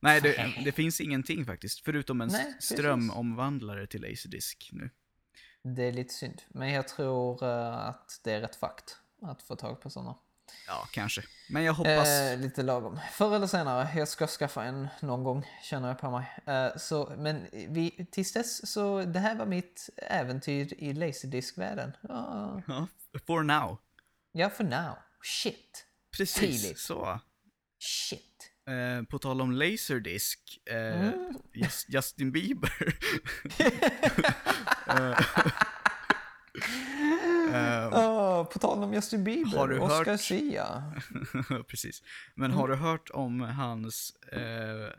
Speaker 2: nej, det, det finns ingenting faktiskt. Förutom en
Speaker 1: Nej,
Speaker 2: strömomvandlare till Laserdisc nu.
Speaker 1: Det är lite synd. Men jag tror eh, att det är rätt fakt att få tag på sådana.
Speaker 2: Ja, kanske. Men jag hoppas...
Speaker 1: Eh, lite lagom. Förr eller senare. Jag ska skaffa en någon gång, känner jag på mig. Eh, så, men vi, tills dess, så det här var mitt äventyr i Laserdisc-världen. Ja,
Speaker 2: Ja, for now.
Speaker 1: ja, for now. Shit.
Speaker 2: Precis,
Speaker 1: Filip.
Speaker 2: så.
Speaker 1: Shit.
Speaker 2: Eh, på tal om Laserdisc, eh,
Speaker 1: Mm.
Speaker 2: Just- Justin Bieber. <laughs> Eh,
Speaker 1: Åh, på tal om Justin Bieber,
Speaker 2: Har du
Speaker 1: Oscar
Speaker 2: hört-
Speaker 1: Sia. <laughs>
Speaker 2: Precis. Men har du hört om hans, eh,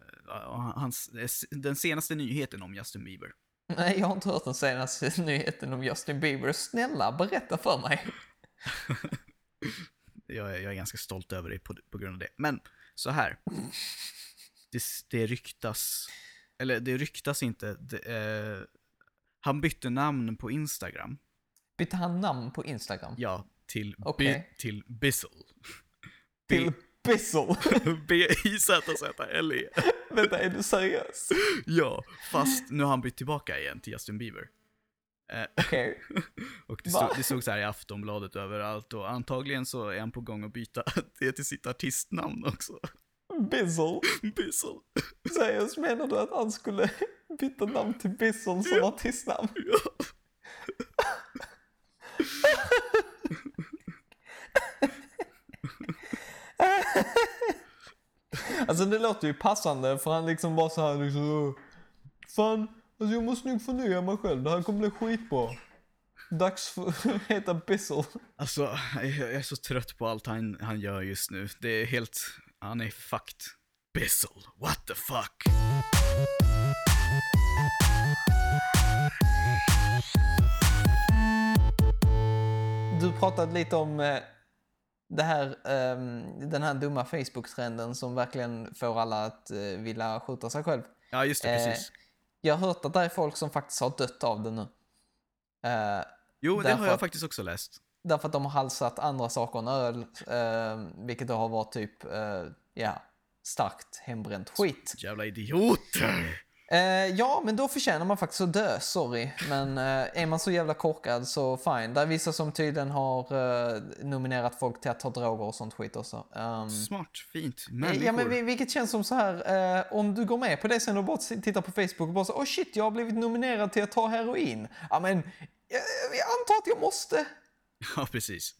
Speaker 2: hans, den senaste nyheten om Justin Bieber?
Speaker 1: Nej, jag har inte hört den senaste nyheten om Justin Bieber. Snälla, berätta för mig. <laughs>
Speaker 2: Jag är, jag är ganska stolt över det på, på grund av det. Men så här. Det, det ryktas, eller det ryktas inte. Det, eh, han bytte namn på Instagram.
Speaker 1: Bytte han namn på Instagram?
Speaker 2: Ja, till,
Speaker 1: Okej.
Speaker 2: Bi, till <laughs> Bizzle.
Speaker 1: Till Bizzle.
Speaker 2: B-I-Z-Z-L-E.
Speaker 1: Vänta, är du seriös?
Speaker 2: Ja, fast nu har han bytt tillbaka igen till Justin Bieber. Eh,
Speaker 1: Okej. <laughs>
Speaker 2: och det stod, det stod så här i Aftonbladet överallt och antagligen så är han på gång att byta <laughs> det till sitt artistnamn också.
Speaker 1: Bizzle.
Speaker 2: Bizzle.
Speaker 1: Seriöst, menar du att han skulle byta namn till Bizzle som artistnamn?
Speaker 2: Ja.
Speaker 1: Alltså det låter ju passande för han liksom bara så här liksom "Åh, Fan, alltså jag måste nog förnya mig själv. Det här kommer bli skitbra. Dags för att <laughs> heta Bizzle.
Speaker 2: Alltså, jag är så trött på allt han, han gör just nu. Det är helt, han är fucked. Bizzle, what the fuck?
Speaker 1: Du pratade lite om eh, det här, ehm, den här dumma Facebook-trenden som verkligen får alla att eh, vilja skjuta sig själv.
Speaker 2: Ja, just det,
Speaker 1: Eh,
Speaker 2: precis.
Speaker 1: Jag har hört att det är folk som faktiskt har dött av det nu. Eh,
Speaker 2: Jo, det har jag
Speaker 1: att-
Speaker 2: faktiskt också läst.
Speaker 1: Därför att de har halsat andra saker än öl, eh, vilket då har varit typ, eh, ja, starkt hembränt skit.
Speaker 2: Jävla idioter!
Speaker 1: Eh, ja, men då förtjänar man faktiskt att dö, sorry. Men eh, är man så jävla korkad så fine. Det är vissa som tydligen har eh, nominerat folk till att ta droger och sånt skit också. Um,
Speaker 2: Smart, fint. Människor.
Speaker 1: ja, men vi- vilket känns som så här, eh, om du går med på det sen och bara tittar på Facebook och bara så, oh shit, jag har blivit nominerad till att ta heroin. Ja, men jag, jag antar att jag måste. <laughs>
Speaker 2: Ja, precis.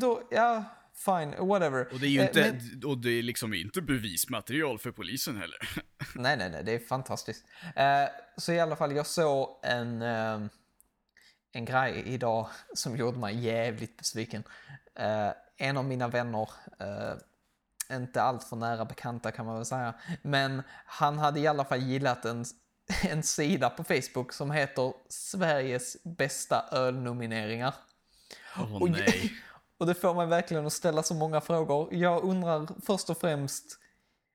Speaker 1: Då, ja, fine, whatever.
Speaker 2: Och det är ju
Speaker 1: Eh,
Speaker 2: inte,
Speaker 1: men-
Speaker 2: och det är liksom inte bevismaterial för polisen heller. <laughs>
Speaker 1: Nej, nej, nej, det är fantastiskt. Eh, så i alla fall, jag såg en, eh, en grej idag som gjorde mig jävligt besviken. En av mina vänner, inte allt för nära bekanta kan man väl säga, men han hade i alla fall gillat en, <laughs> en sida på Facebook som heter Sveriges bästa ölnomineringar.
Speaker 2: Åh
Speaker 1: Och-
Speaker 2: nej. <laughs>
Speaker 1: Och det får mig verkligen att ställa så många frågor. Jag undrar först och främst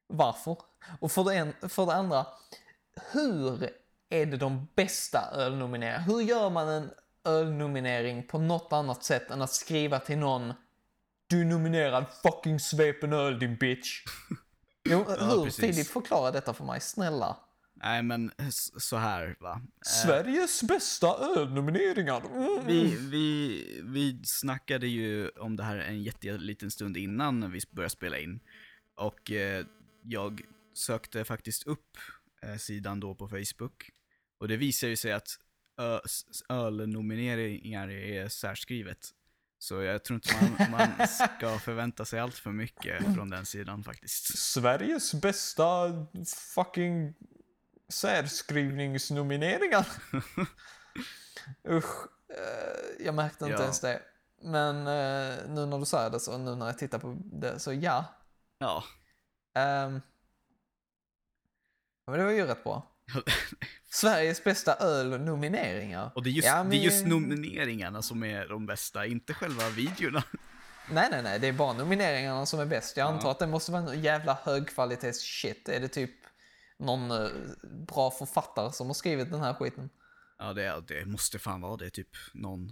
Speaker 1: varför? Och för det, en, för det andra, hur är det de bästa ölnomineringarna? Hur gör man en ölnominering på något annat sätt än att skriva till någon Du är nominerad fucking svepen öl din bitch. <laughs> Jo, hur?
Speaker 2: precis.
Speaker 1: Filip, förklara detta för mig, snälla.
Speaker 2: Nej, men så här va.
Speaker 1: Sveriges bästa ölnomineringar. Mm.
Speaker 2: Vi, vi, vi snackade ju om det här en jätteliten stund innan vi började spela in. Och eh, jag sökte faktiskt upp eh, sidan då på Facebook. Och det visar ju sig att ölnomineringar är särskrivet. Så jag tror inte man, man ska <laughs> förvänta sig allt för mycket från den sidan faktiskt.
Speaker 1: Sveriges bästa fucking särskrivningsnomineringar. <laughs> Usch, eh, jag märkte inte
Speaker 2: Ja.
Speaker 1: ens det. Men eh, nu när du säger det så, nu när jag tittar på det, så ja.
Speaker 2: Ja.
Speaker 1: Ja, men det var ju rätt bra. <laughs> Sveriges bästa öl-nomineringar.
Speaker 2: Och det är, just,
Speaker 1: Ja,
Speaker 2: det är
Speaker 1: men-
Speaker 2: just nomineringarna som är de bästa, inte själva videorna.
Speaker 1: Nej, nej, nej, det är bara nomineringarna som är bäst. Jag antar
Speaker 2: Ja.
Speaker 1: att det måste vara en jävla högkvalitets shit. Är det typ någon eh, bra författare som har skrivit den här skiten?
Speaker 2: Ja, det, är- det måste fan vara det. Typ någon...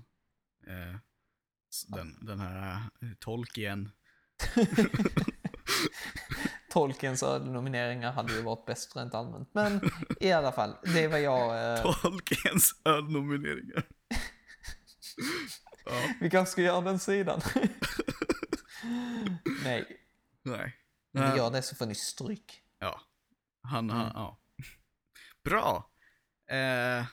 Speaker 2: Eh, den, den här eh, Tolkien. <laughs>
Speaker 1: Tolkiens ölnomineringar hade ju varit bäst rent allmänt. Men i alla fall, det var jag... Eh,
Speaker 2: Tolkiens ölnomineringar. <laughs> ja,
Speaker 1: vi kanske ska göra den sidan. <laughs> Nej,
Speaker 2: nej.
Speaker 1: om
Speaker 2: Eh,
Speaker 1: gör det så får ni stryk.
Speaker 2: Han,
Speaker 1: Mm.
Speaker 2: han, ja. Bra. Eh,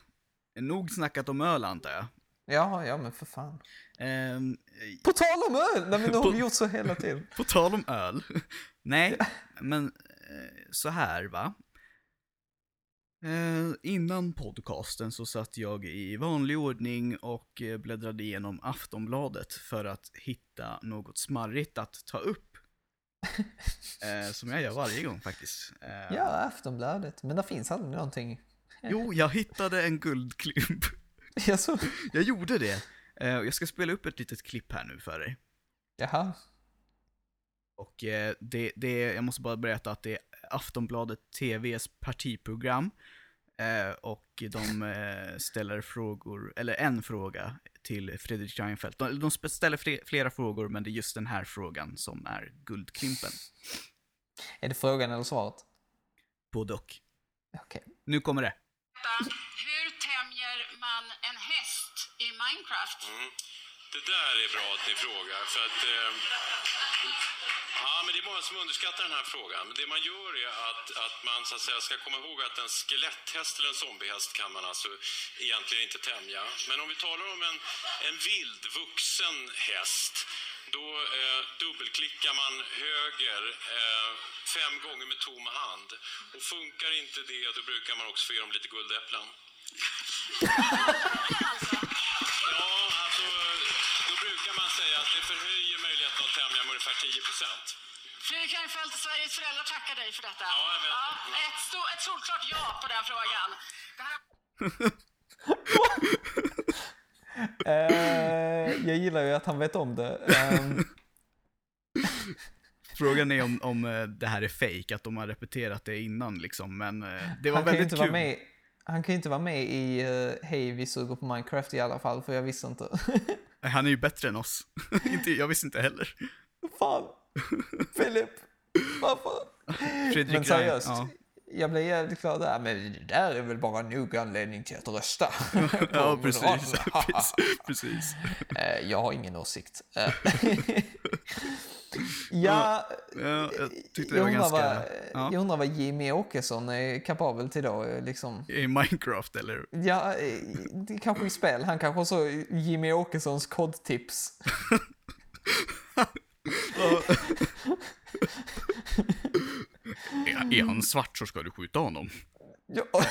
Speaker 2: nog snackat om öl antar jag.
Speaker 1: Ja, ja men för fan.
Speaker 2: Ehm,
Speaker 1: På tal om öl! Nej men nu har vi gjort så hela tiden. <laughs>
Speaker 2: På tal om öl. <laughs> Nej, men eh, så här va. Eh, innan podcasten så satt jag i vanlig ordning och eh, bläddrade igenom Aftonbladet för att hitta något smarrigt att ta upp. Eh, som jag gör varje gång faktiskt. Eh,
Speaker 1: Ja, Aftonbladet. Men det finns aldrig någonting.
Speaker 2: Jo, jag hittade en guldklimp. <laughs>
Speaker 1: Jag
Speaker 2: gjorde det. Eh, jag ska spela upp ett litet klipp här nu för dig.
Speaker 1: Jaha.
Speaker 2: Och eh, det, det, jag måste bara berätta att det är Aftonbladet TVs partiprogram. Eh, och de eh, ställer frågor, eller en fråga till Fredrik Reinfeldt. De, de ställer fle- flera frågor, men det är just den här frågan som är guldklimpen.
Speaker 1: Är det frågan eller svaret?
Speaker 2: Både och.
Speaker 1: Okej.
Speaker 2: Nu kommer det.
Speaker 3: Hur tämjer man en häst i Minecraft?
Speaker 4: Det där är bra att ni frågar. För att, eh, ja, men det är många som underskattar den här frågan. Det man gör är att, att man så att säga, ska komma ihåg att en skeletthäst eller en zombiehäst kan man alltså egentligen inte tämja. Men om vi talar om en, en vild, vuxen häst då eh, dubbelklickar man höger eh, fem gånger med tom hand. Och funkar inte det, då brukar man också få ge dem lite guldäpplen. <laughs> Ja, alltså då brukar man säga att det förhöjer möjligheten att tämja med ungefär 10 procent.
Speaker 3: Fredrik Reinfeldt, Sveriges föräldrar tackar dig för detta.
Speaker 4: Ja, jag vet.
Speaker 3: ett, sto- ett solklart ja på den frågan. Det här... <laughs>
Speaker 1: Eh, jag gillar ju att han vet om det. Ehm, <laughs>
Speaker 2: Frågan är om, om eh, det här är fake, att de har repeterat det innan liksom, men eh, det var
Speaker 1: han,
Speaker 2: väldigt
Speaker 1: inte
Speaker 2: kul.
Speaker 1: vara med, han kan ju inte vara med i uh, Hej vi suger på Minecraft i alla fall, för jag visste inte. <laughs>
Speaker 2: Han är ju bättre än oss. <laughs> inte, jag visste inte heller.
Speaker 1: Fan! Filip! Varför?
Speaker 2: Fredrik
Speaker 1: Men seriöst,
Speaker 2: Ja.
Speaker 1: jag blev jävligt glad där. Men det där är väl bara nog anledning till att rösta. <laughs>
Speaker 2: Ja, precis. <laughs> Precis.
Speaker 1: Eh, jag har ingen åsikt. Eh, ja,
Speaker 2: Ja, jag tyckte det
Speaker 1: jag,
Speaker 2: var ganska...
Speaker 1: vad,
Speaker 2: Ja.
Speaker 1: jag undrar vad Jimmy Åkesson är kapabel till då. eh, Liksom.
Speaker 2: I Minecraft eller?
Speaker 1: Ja, eh, det kanske i spel. Han kanske så Jimmy Åkessons kodtips. <laughs>
Speaker 2: Är han svart så ska du skjuta honom.
Speaker 1: Ja. <laughs> <laughs>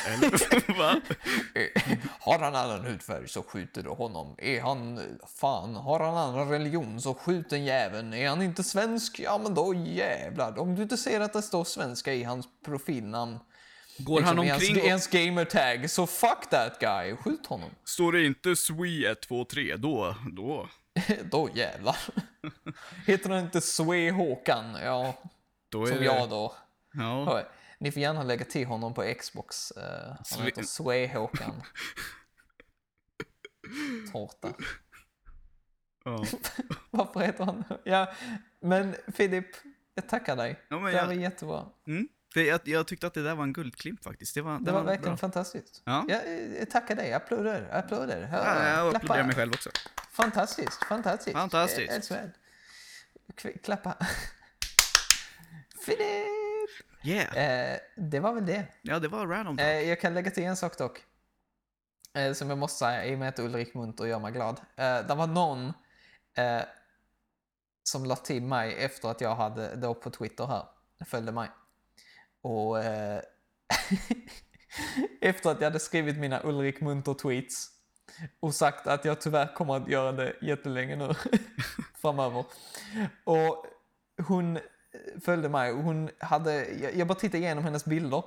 Speaker 1: Har han annan hudfärg så skjuter du honom. Är han, fan, har han annan religion så skjut den jäveln. Är han inte svensk, ja men då jävlar. Om du inte ser att det står svenska i hans profilnamn.
Speaker 2: Går han
Speaker 1: liksom, i
Speaker 2: omkring
Speaker 1: hans,
Speaker 2: och...
Speaker 1: hans gamertag, så fuck that guy. Skjut honom. <laughs>
Speaker 2: Står det inte Swee 1, 2, 3, då, då,
Speaker 1: då jävlar. Heter han inte Swee Håkan? Ja, som
Speaker 2: det...
Speaker 1: jag då.
Speaker 2: Ja.
Speaker 1: Ni får gärna lägga till honom på Xbox. Uh, han
Speaker 2: Sve-
Speaker 1: heter Swee Håkan. <laughs> Tårta.
Speaker 2: ja. <laughs>
Speaker 1: Varför heter han Ja, men Filip, jag tackar dig.
Speaker 2: Ja,
Speaker 1: det
Speaker 2: jag-
Speaker 1: var jättebra.
Speaker 2: Mm. Det, jag, jag tyckte att det där var en guldklimp faktiskt. Det var,
Speaker 1: Det var verkligen
Speaker 2: bra.
Speaker 1: fantastiskt.
Speaker 2: Ja.
Speaker 1: Jag, jag tackar dig. Applåder, applåder.
Speaker 2: Ja, jag
Speaker 1: Klappa.
Speaker 2: applåderar mig själv också.
Speaker 1: Fantastiskt, fantastiskt.
Speaker 2: Fantastiskt.
Speaker 1: Eh, Älskvärd. Klappa. <laughs> Filip!
Speaker 2: Yeah.
Speaker 1: Eh, det var väl det.
Speaker 2: Ja, det var random.
Speaker 1: Eh, jag kan lägga till en sak dock. Eh, som jag måste säga i och med att Ulrik Munter gör mig glad. Eh, det var någon eh, som la till mig efter att jag hade då på Twitter här, följde mig. Och eh, <laughs> efter att jag hade skrivit mina Ulrik Munter-tweets och sagt att jag tyvärr kommer att göra det jättelänge nu <laughs> framöver. Och hon följde mig och hon hade, jag, jag bara tittade igenom hennes bilder.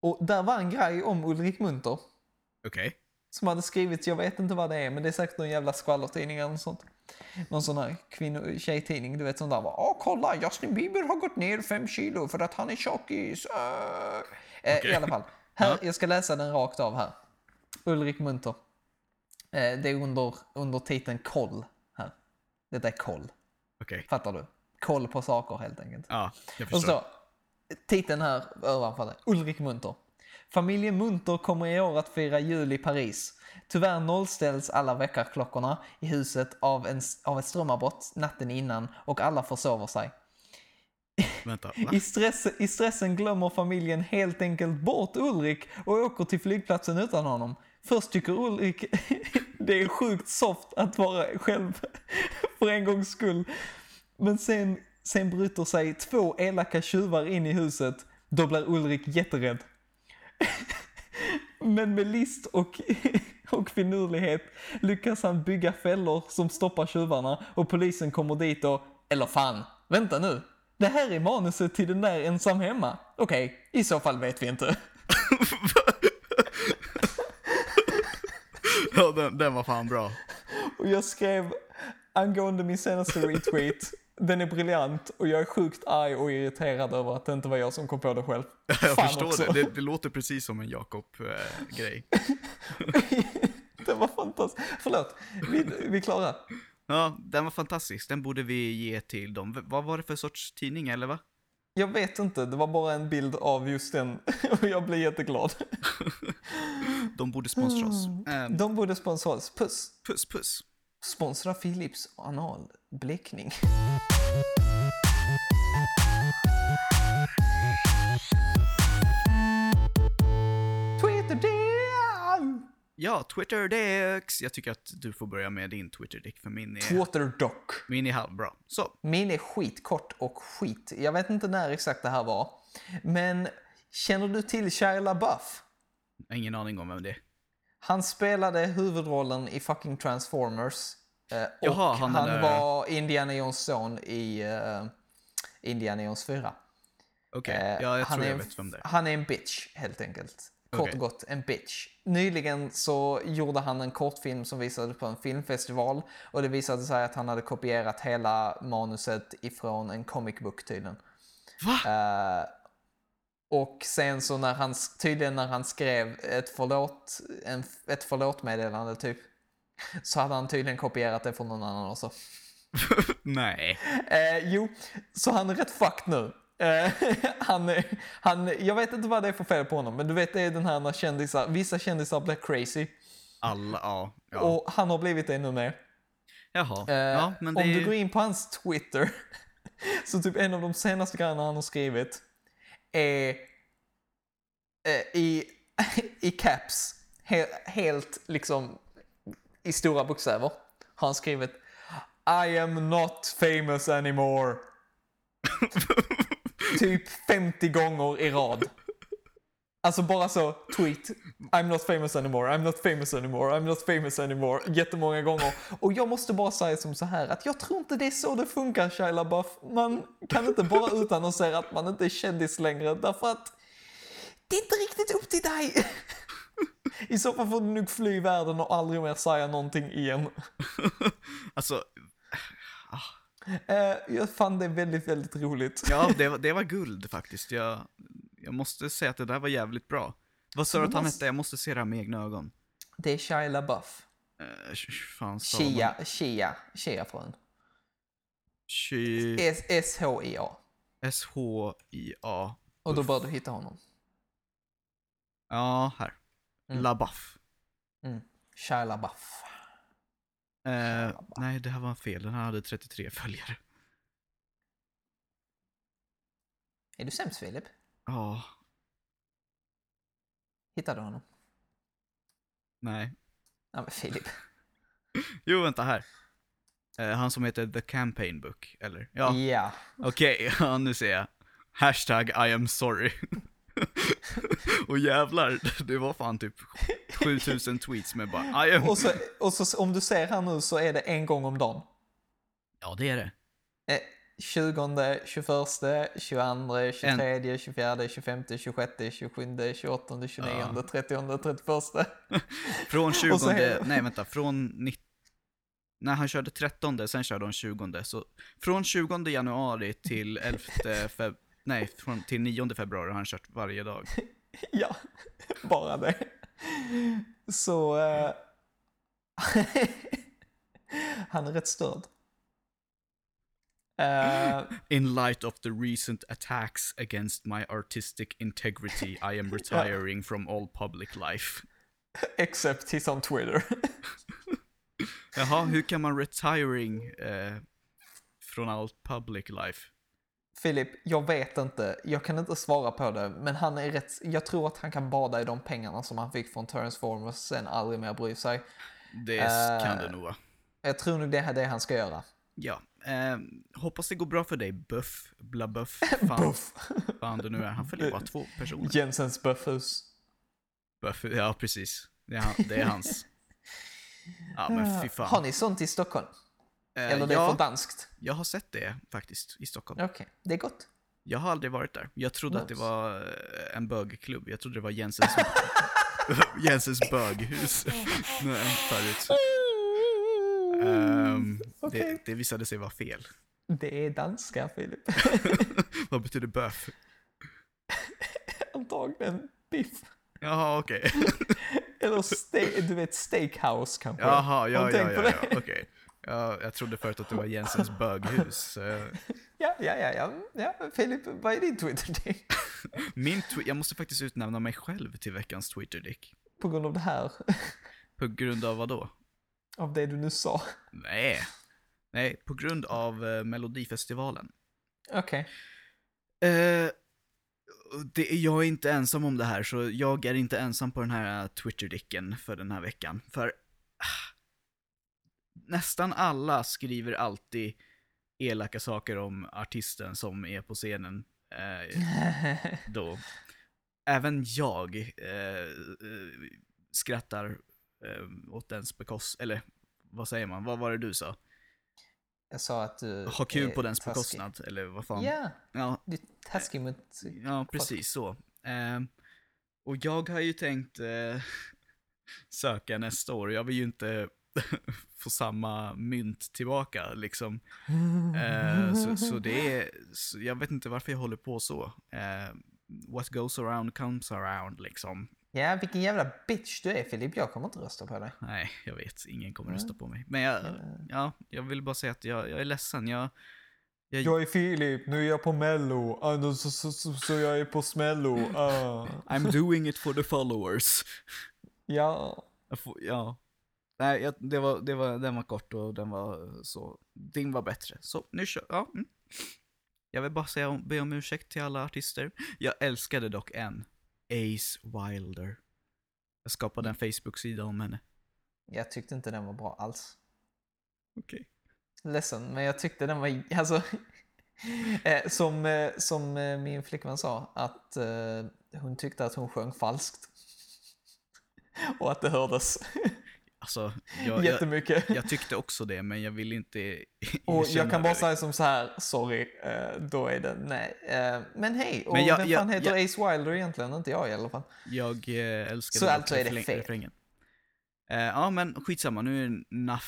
Speaker 1: Och där var en grej om Ulrik Munter
Speaker 2: Okej.
Speaker 1: som hade skrivits, jag vet inte vad det är, men det är säkert någon jävla skvallertidning eller något sånt. Någon sån här kvinno, tjejtidning, du vet sån där åh kolla, Justin Bieber har gått ner fem kilo för att han är tjockis. Äh. Eh, I
Speaker 2: Okej.
Speaker 1: alla fall, här,
Speaker 2: Ja.
Speaker 1: jag ska läsa den rakt av här. Ulrik Munter. Eh, det är under, under titeln koll här. Detta är koll,
Speaker 2: Okej.
Speaker 1: fattar du? Koll på saker helt enkelt.
Speaker 2: Ja, jag
Speaker 1: Och
Speaker 2: förstår.
Speaker 1: så, titeln här ovanför det. Ulrik Munter. Familjen Munter kommer i år att fira jul i Paris. Tyvärr nollställs alla väckarklockorna i huset av, en, av ett strömavbrott natten innan och alla försover sig.
Speaker 2: Vänta? <laughs>
Speaker 1: I, stress, I stressen glömmer familjen helt enkelt bort Ulrik och åker till flygplatsen utan honom. Först tycker Ulrik <laughs> det är sjukt soft att vara själv <laughs> för en gångs skull. Men sen, sen bryter sig två elaka tjuvar in i huset. Då blir Ulrik jätterädd. <laughs> Men med list och, <laughs> och finurlighet lyckas han bygga fällor som stoppar tjuvarna och polisen kommer dit och, eller fan, vänta nu. Det här är manuset till den där ensam hemma. Okej, i så fall vet vi inte. <laughs>
Speaker 2: Ja, den, den var fan bra.
Speaker 1: Och jag skrev angående min senaste retweet, den är briljant och jag är sjukt arg och irriterad över att det inte var jag som kom på det själv. <laughs>
Speaker 2: Jag
Speaker 1: Fan
Speaker 2: förstår
Speaker 1: också.
Speaker 2: det. det. <laughs> Det låter precis som en Jakob-grej. <laughs>
Speaker 1: det var fantastiskt. Förlåt, vi, vi klara.
Speaker 2: ja, den var fantastisk. Den borde vi ge till dem. V- Vad var det för sorts tidning, eller va?
Speaker 1: Jag vet inte, det var bara en bild av just den och jag blev jätteglad.
Speaker 2: De borde sponsra oss. Ehm,
Speaker 1: De borde sponsra oss. Puss!
Speaker 2: puss, puss.
Speaker 1: Sponsra Philips analblekning. Twitter deal!
Speaker 2: Ja, Twitter-dicks. Jag tycker att du får börja med din Twitter-dick, för min är,
Speaker 1: Twitter dock.
Speaker 2: min är halvbra. Så,
Speaker 1: Min är skitkort och skit. Jag vet inte när exakt det här var. Men känner du till Shia LaBeouf?
Speaker 2: ingen aning om vem det är.
Speaker 1: Han spelade huvudrollen i fucking Transformers. Eh, och
Speaker 2: Jaha, han
Speaker 1: han,
Speaker 2: den där-
Speaker 1: var Indiana Jones son i uh, Indiana Jones 4.
Speaker 2: Okej,
Speaker 1: Eh,
Speaker 2: ja, jag
Speaker 1: han
Speaker 2: tror
Speaker 1: är
Speaker 2: jag
Speaker 1: en-
Speaker 2: vet vem det är.
Speaker 1: Han är en bitch, helt enkelt. Kort
Speaker 2: Okej.
Speaker 1: och gott, en bitch. Nyligen så gjorde han en kortfilm som visades på en filmfestival och det visade sig att han hade kopierat hela manuset ifrån en comic book tydligen.
Speaker 2: Va?
Speaker 1: Eh, och sen så när han, tydligen när han skrev ett förlåt, en, ett förlåtmeddelande typ, <laughs> så hade han tydligen kopierat det från någon annan också. <laughs>
Speaker 2: Nej.
Speaker 1: Eh, jo, så han är rätt fucked nu. Eh, <laughs> han, han, jag vet inte vad det är för fel på honom, men du vet det är den här när kändisar, vissa kändisar blir crazy.
Speaker 2: Alla, ja. ja.
Speaker 1: Och han har blivit ännu mer.
Speaker 2: Jaha.
Speaker 1: Eh,
Speaker 2: ja, men det
Speaker 1: Om du går in på hans Twitter, så typ en av de senaste grejerna han har skrivit är eh, i, i caps, he, helt liksom i stora bokstäver, har han skrivit I am not famous anymore. <laughs> typ 50 gånger i rad. Alltså bara så, tweet, I'm not famous anymore, I'm not famous anymore, I'm not famous anymore, jättemånga gånger. Och jag måste bara säga som så här att jag tror inte det är så det funkar Shia LaBeouf. Man kan inte bara <laughs> utannonsera att man inte är kändis längre därför att det är inte riktigt upp till dig. I så fall får du nog fly världen och aldrig mer säga någonting igen. <laughs>
Speaker 2: Alltså,
Speaker 1: Eh, jag fann det väldigt, väldigt roligt.
Speaker 2: ja, <laughs> det var, det var guld faktiskt. Jag, jag måste säga att det där var jävligt bra. Vad sa du att han hette? Jag måste se det här med egna ögon.
Speaker 1: Det är Shia LaBeouf.
Speaker 2: Uh, fan?
Speaker 1: Shia, Shia, Shia-frön.
Speaker 2: Shi-
Speaker 1: S- S-H-I-A.
Speaker 2: S-H-I-A.
Speaker 1: Och då bör du hitta honom.
Speaker 2: Ja, här.
Speaker 1: Mm.
Speaker 2: LaBeouf.
Speaker 1: Shia LaBeouf.
Speaker 2: Eh, nej, det här var fel. Den här hade 33 följare.
Speaker 1: Är du sämst Filip?
Speaker 2: Ja,
Speaker 1: Hittade du honom?
Speaker 2: nej.
Speaker 1: Ja men Filip. <laughs>
Speaker 2: Jo, vänta här. Eh, han som heter The Campaign Book, eller? Ja,
Speaker 1: Ja.
Speaker 2: okej. <laughs> ja, nu ser jag. Hashtag I am sorry. <laughs> <laughs> och jävlar, det var fan typ 7000 tweets med bara I am...
Speaker 1: Och så, och så om du ser här nu så är det en gång om dagen.
Speaker 2: Ja, det är det.
Speaker 1: Eh, 20, 21, 22, 23, 24, 25, 26, 27, 28, 29,
Speaker 2: Ja.
Speaker 1: 30, 31. <laughs>
Speaker 2: Från 20, <laughs>
Speaker 1: Och så
Speaker 2: nej vänta, från 19, när han körde 13, sen körde han 20. Så från 20 januari till 11 feb, nej, från, till 9 februari har han kört varje dag. <laughs>
Speaker 1: Ja, <laughs> bara det. Så... Eh, <laughs> han är rätt störd. Eh,
Speaker 2: In light of the recent attacks against my artistic integrity, I am retiring from all public life.
Speaker 1: except he's on Twitter.
Speaker 2: Jaha, hur kan man retiring eh, från all public life?
Speaker 1: Filip, jag vet inte. Jag kan inte svara på det. Men han är rätt... Jag tror att han kan bada i de pengarna som han fick från Transformers och sen aldrig mer bry sig.
Speaker 2: Det
Speaker 1: Eh.
Speaker 2: kan det nog vara.
Speaker 1: Jag tror nog det är det han ska göra.
Speaker 2: Ja, eh, hoppas det går bra för dig, Buff, Blabuff, <laughs> fan,
Speaker 1: Buff.
Speaker 2: fan du nu är. Han följer bara två personer.
Speaker 1: Jensens Buffhus.
Speaker 2: Buff, ja precis. Det är, han, det är hans. Ja men fy fan.
Speaker 1: Har ni sånt i Stockholm?
Speaker 2: Eh,
Speaker 1: Eller det är
Speaker 2: ja,
Speaker 1: för danskt?
Speaker 2: jag har sett det faktiskt i Stockholm.
Speaker 1: Okej, det är gott.
Speaker 2: Jag har aldrig varit där. Jag trodde att det var eh, en bögklubb. Jag trodde det var Jensens, <laughs> Jensens böghus. <laughs> Nej, förut. Ehm,
Speaker 1: Okej.
Speaker 2: det, det visade sig vara fel.
Speaker 1: Det är danska, Filip. <laughs>
Speaker 2: Vad betyder böf?
Speaker 1: Antagligen biff.
Speaker 2: Jaha, okej.
Speaker 1: Eller ste- du vet steakhouse kanske.
Speaker 2: Jaha, ja, ja, ja,
Speaker 1: det?
Speaker 2: ja okej. Ja, jag trodde förut att det var Jensens <laughs> böghus.
Speaker 1: Ja, ja, ja, ja. Filip, vad är din Twitter <laughs>
Speaker 2: Min twi- jag måste faktiskt utnämna mig själv till veckans Twitter-dick.
Speaker 1: På grund av det här, <laughs>
Speaker 2: På grund av vad då?
Speaker 1: av det du nu sa.
Speaker 2: Nej. Nej, på grund av eh, Melodifestivalen.
Speaker 1: Okej.
Speaker 2: Eh, det, jag är inte ensam om det här, så jag är inte ensam på den här eh, Twitter-dicken för den här veckan. För ah, nästan alla skriver alltid elaka saker om artisten som är på scenen eh, då. <laughs> Även jag eh, eh, skrattar eh, åt dens bekost... Eller vad säger man? Vad var det du sa?
Speaker 1: Jag sa att du
Speaker 2: Ha kul på dens
Speaker 1: taskig.
Speaker 2: bekostnad, eller vad fan?
Speaker 1: Ja,
Speaker 2: Ja,
Speaker 1: du är taskig mot...
Speaker 2: Ja, precis så. Ehm, och jag har ju tänkt eh, <laughs> söka nästa år. Jag vill ju inte <laughs> få samma mynt tillbaka liksom. Eh, så, så det är, så jag vet inte varför jag håller på så. Eh, what goes around comes around liksom.
Speaker 1: Ja, vilken jävla bitch du är Filip. Jag kommer inte rösta på dig.
Speaker 2: Nej, jag vet, ingen kommer rösta på mig. Men jag, ja, jag vill bara säga att jag, jag är ledsen. Jag, Jag,
Speaker 1: är Filip, nu är jag på mello, ah, så, så, så, så jag är på smello. Ah. <laughs>
Speaker 2: I'm doing it for the followers.
Speaker 1: Ja.
Speaker 2: Jag får, ja. Nej, jag, det var, det var, den var kort och den var så, din var bättre. Så nu kör, ja. Mm. Jag vill bara säga, be om ursäkt till alla artister. Jag älskade dock en. Ace Wilder. Jag skapade en Facebook-sida om henne.
Speaker 1: Jag tyckte inte den var bra alls.
Speaker 2: Okej.
Speaker 1: Ledsen, men jag tyckte den var... <laughs> Alltså, eh, som, eh, som eh, min flickvän sa, att eh, hon tyckte att hon sjöng falskt. <laughs> Och att det hördes <laughs>
Speaker 2: Alltså, jag, jag,
Speaker 1: jättemycket.
Speaker 2: jag tyckte också det, men jag vill inte
Speaker 1: Och jag kan bara säga som så här, sorry, eh, då är det nej. Eh, men hej, och
Speaker 2: Men jag-
Speaker 1: vem
Speaker 2: jag-
Speaker 1: fan heter
Speaker 2: jag-
Speaker 1: Ace Wilder egentligen? Inte jag i alla fall.
Speaker 2: Jag eh, älskar
Speaker 1: Så alltså är det fel.
Speaker 2: refrängen. Ja, men skitsamma, nu är det enough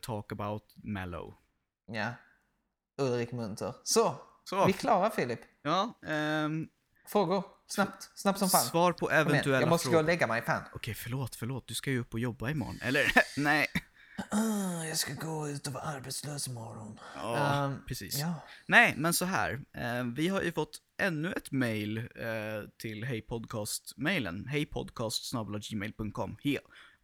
Speaker 2: talk about Mellow.
Speaker 1: Ja. Ulrik Munter. Så,
Speaker 2: Så,
Speaker 1: vi är klara Filip.
Speaker 2: ja, ehm,
Speaker 1: Frågor, snabbt, snabbt som fan.
Speaker 2: svar på eventuella
Speaker 1: Jag måste gå
Speaker 2: frågor.
Speaker 1: och lägga mig fan.
Speaker 2: Okej, förlåt, förlåt, du ska ju upp och jobba imorgon. Eller, <laughs> nej.
Speaker 1: Ah, jag ska gå ut och vara arbetslös imorgon.
Speaker 2: Ja,
Speaker 1: Ehm,
Speaker 2: precis.
Speaker 1: Ja.
Speaker 2: Nej, men så här. Eh, vi har ju fått ännu ett mail eh, till hejpodcast-mailen. hejpodcast.gmail.com.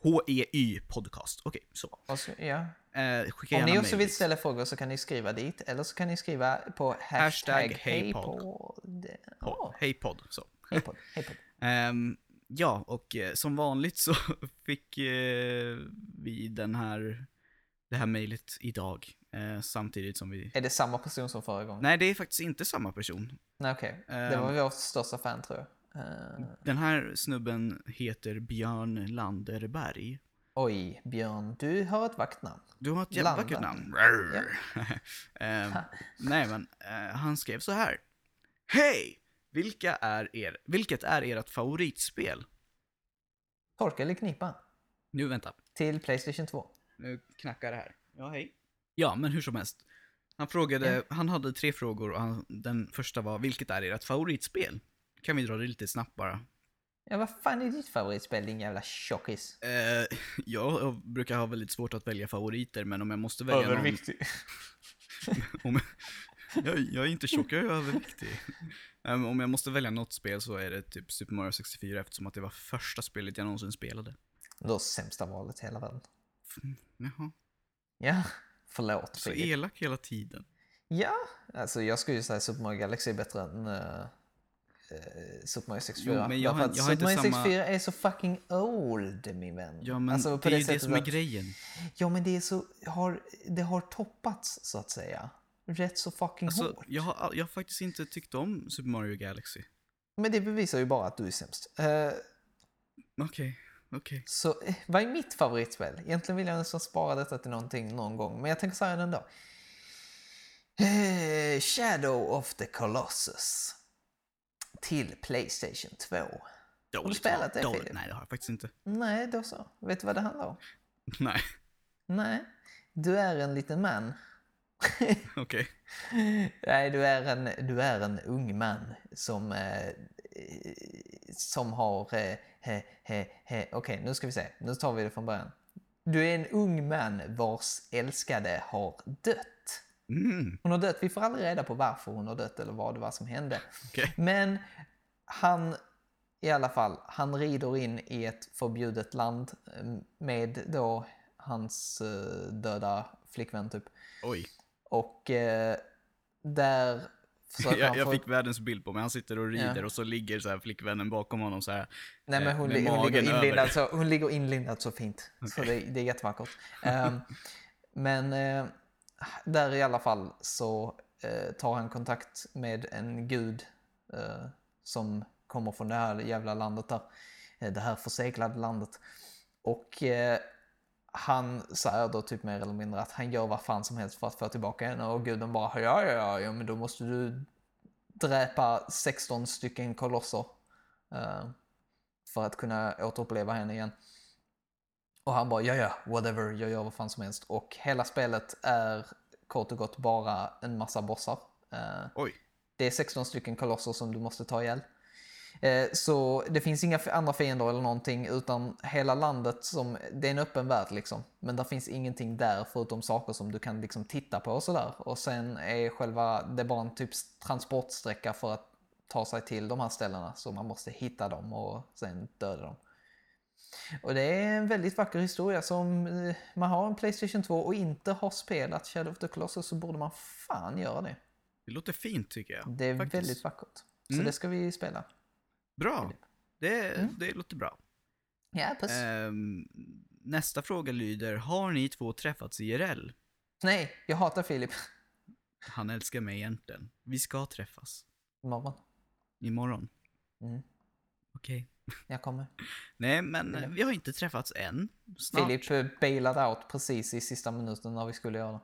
Speaker 2: H-E-Y podcast. Okej, så.
Speaker 1: Och så, ja.
Speaker 2: Eh,
Speaker 1: Om ni också
Speaker 2: mail
Speaker 1: vill ställa frågor så kan ni skriva dit. Eller så kan ni skriva på hashtag,
Speaker 2: Hashtag
Speaker 1: hejpodd.
Speaker 2: Podd.
Speaker 1: Oh,
Speaker 2: Hejpodd, så.
Speaker 1: Hejpodd, hejpodd.
Speaker 2: Ehm, ja, och eh, som vanligt så <laughs> fick eh, vi den här, det här mejlet idag. Eh, samtidigt som vi...
Speaker 1: Är det samma person som förra gången?
Speaker 2: Nej, det är faktiskt inte samma person.
Speaker 1: Nej, okej. Det
Speaker 2: Ehm.
Speaker 1: var vår största fan tror jag. Eh,
Speaker 2: Den här snubben heter Björn Landerberg.
Speaker 1: oj, Björn, du har ett vaktnamn.
Speaker 2: Du har ett jävla
Speaker 1: Landa.
Speaker 2: vackert namn. <laughs> Ehm, nej, men eh, han skrev så här. Hej! Vilka är er, vilket är ert favoritspel?
Speaker 1: Torka eller knipa?
Speaker 2: Nu, vänta.
Speaker 1: Till Playstation 2.
Speaker 2: Nu knackar det här. Ja, hej. Ja, men hur som helst. Han frågade, han hade tre frågor och han, den första var, vilket är ert favoritspel? Kan vi dra det lite snabbt bara?
Speaker 1: Ja, vad fan är ditt favoritspel din jävla tjockis?
Speaker 2: Eh, jag brukar ha väldigt svårt att välja favoriter, men om jag måste välja någon... <laughs> Om, jag, jag är inte tjock, jag är överviktig. Ehm, om jag måste välja något spel så är det typ Super Mario 64 eftersom att det var första spelet jag någonsin spelade.
Speaker 1: Du har sämsta valet i hela världen.
Speaker 2: Jaha.
Speaker 1: Ja, förlåt
Speaker 2: Så
Speaker 1: Filip.
Speaker 2: elak hela tiden.
Speaker 1: Ja, alltså jag skulle ju säga Super Mario Galaxy är bättre än uh, Super Mario 64.
Speaker 2: Jo, men jag har- jag har
Speaker 1: Super Mario
Speaker 2: samma-
Speaker 1: 64 är så fucking old, min vän.
Speaker 2: Ja, men
Speaker 1: Alltså, på
Speaker 2: det är ju det som är
Speaker 1: att-
Speaker 2: grejen.
Speaker 1: Ja, men det är så, har, det har toppats så att säga. Rätt så fucking
Speaker 2: Alltså,
Speaker 1: hårt.
Speaker 2: jag har, jag har faktiskt inte tyckt om Super Mario Galaxy.
Speaker 1: Men det bevisar ju bara att du är sämst. Eh,
Speaker 2: Okej, okej.
Speaker 1: så eh, vad är mitt favoritspel? Egentligen vill jag nästan spara detta till någonting någon gång, men jag tänker säga det ändå. Eh, Shadow of the Colossus. Till Playstation 2.
Speaker 2: Dåligt
Speaker 1: spelat
Speaker 2: val,
Speaker 1: det,
Speaker 2: dåligt.
Speaker 1: Filip?
Speaker 2: Nej, det har jag faktiskt inte.
Speaker 1: Nej, då så. Vet du vad det handlar om? <laughs>
Speaker 2: Nej,
Speaker 1: Nej, du är en liten man. <laughs>
Speaker 2: okej.
Speaker 1: Nej, du är en, du är en ung man som, eh, som har... Eh. Okej, nu ska vi se. Nu tar vi det från början. Du är en ung man vars älskade har dött.
Speaker 2: Mm,
Speaker 1: Hon har dött. Vi får aldrig reda på varför hon har dött eller vad det var som hände.
Speaker 2: okej.
Speaker 1: Men han, i alla fall, han rider in i ett förbjudet land eh, med då hans eh, döda flickvän typ.
Speaker 2: Oj.
Speaker 1: Och eh, där <laughs>
Speaker 2: Jag, jag fick världens bild på mig. Han sitter och rider
Speaker 1: Ja.
Speaker 2: och så ligger så här flickvännen bakom honom så här.
Speaker 1: Nej men
Speaker 2: eh,
Speaker 1: hon, li- hon, ligger inlindad så, hon ligger inlindad så fint. Så det, det är jättevackert. Ehm, men eh, där i alla fall så eh, tar han kontakt med en gud eh, som kommer från det här jävla landet där. Det här förseglade landet. Och han säger då typ mer eller mindre att han gör vad fan som helst för att få tillbaka henne och guden bara ja, ja, ja, ja men då måste du dräpa 16 stycken kolosser. eh, för att kunna återuppleva henne igen. Och han bara ja, ja, whatever, jag gör vad fan som helst. Och hela spelet är kort och gott bara en massa bossar.
Speaker 2: Oj.
Speaker 1: det är 16 stycken kolosser som du måste ta ihjäl. Eh, Så det finns inga andra fiender eller någonting utan hela landet som, det är en öppen värld liksom. Men där finns ingenting där förutom saker som du kan liksom titta på och sådär. Och sen är själva, det är bara en typ transportsträcka för att ta sig till de här ställena. Så man måste hitta dem och sen döda dem. Och det är en väldigt vacker historia. Så om eh, man har en Playstation 2 och inte har spelat Shadow of the Colossus så borde man fan göra det.
Speaker 2: Det låter fint tycker jag.
Speaker 1: Det är
Speaker 2: faktiskt.
Speaker 1: väldigt vackert. Så
Speaker 2: Mm.
Speaker 1: det ska vi spela.
Speaker 2: Bra. Det,
Speaker 1: Mm.
Speaker 2: det låter bra.
Speaker 1: Ja, precis.
Speaker 2: Ehm, nästa fråga lyder, har ni två träffats IRL?
Speaker 1: Nej, jag hatar Filip.
Speaker 2: Han älskar mig egentligen. Vi ska träffas.
Speaker 1: Imorgon.
Speaker 2: Imorgon.
Speaker 1: Mm.
Speaker 2: Okej.
Speaker 1: Jag kommer. <laughs>
Speaker 2: Nej, men eh, vi har inte träffats än. Snart.
Speaker 1: Filip eh, bailade out precis i sista minuten när vi skulle göra det.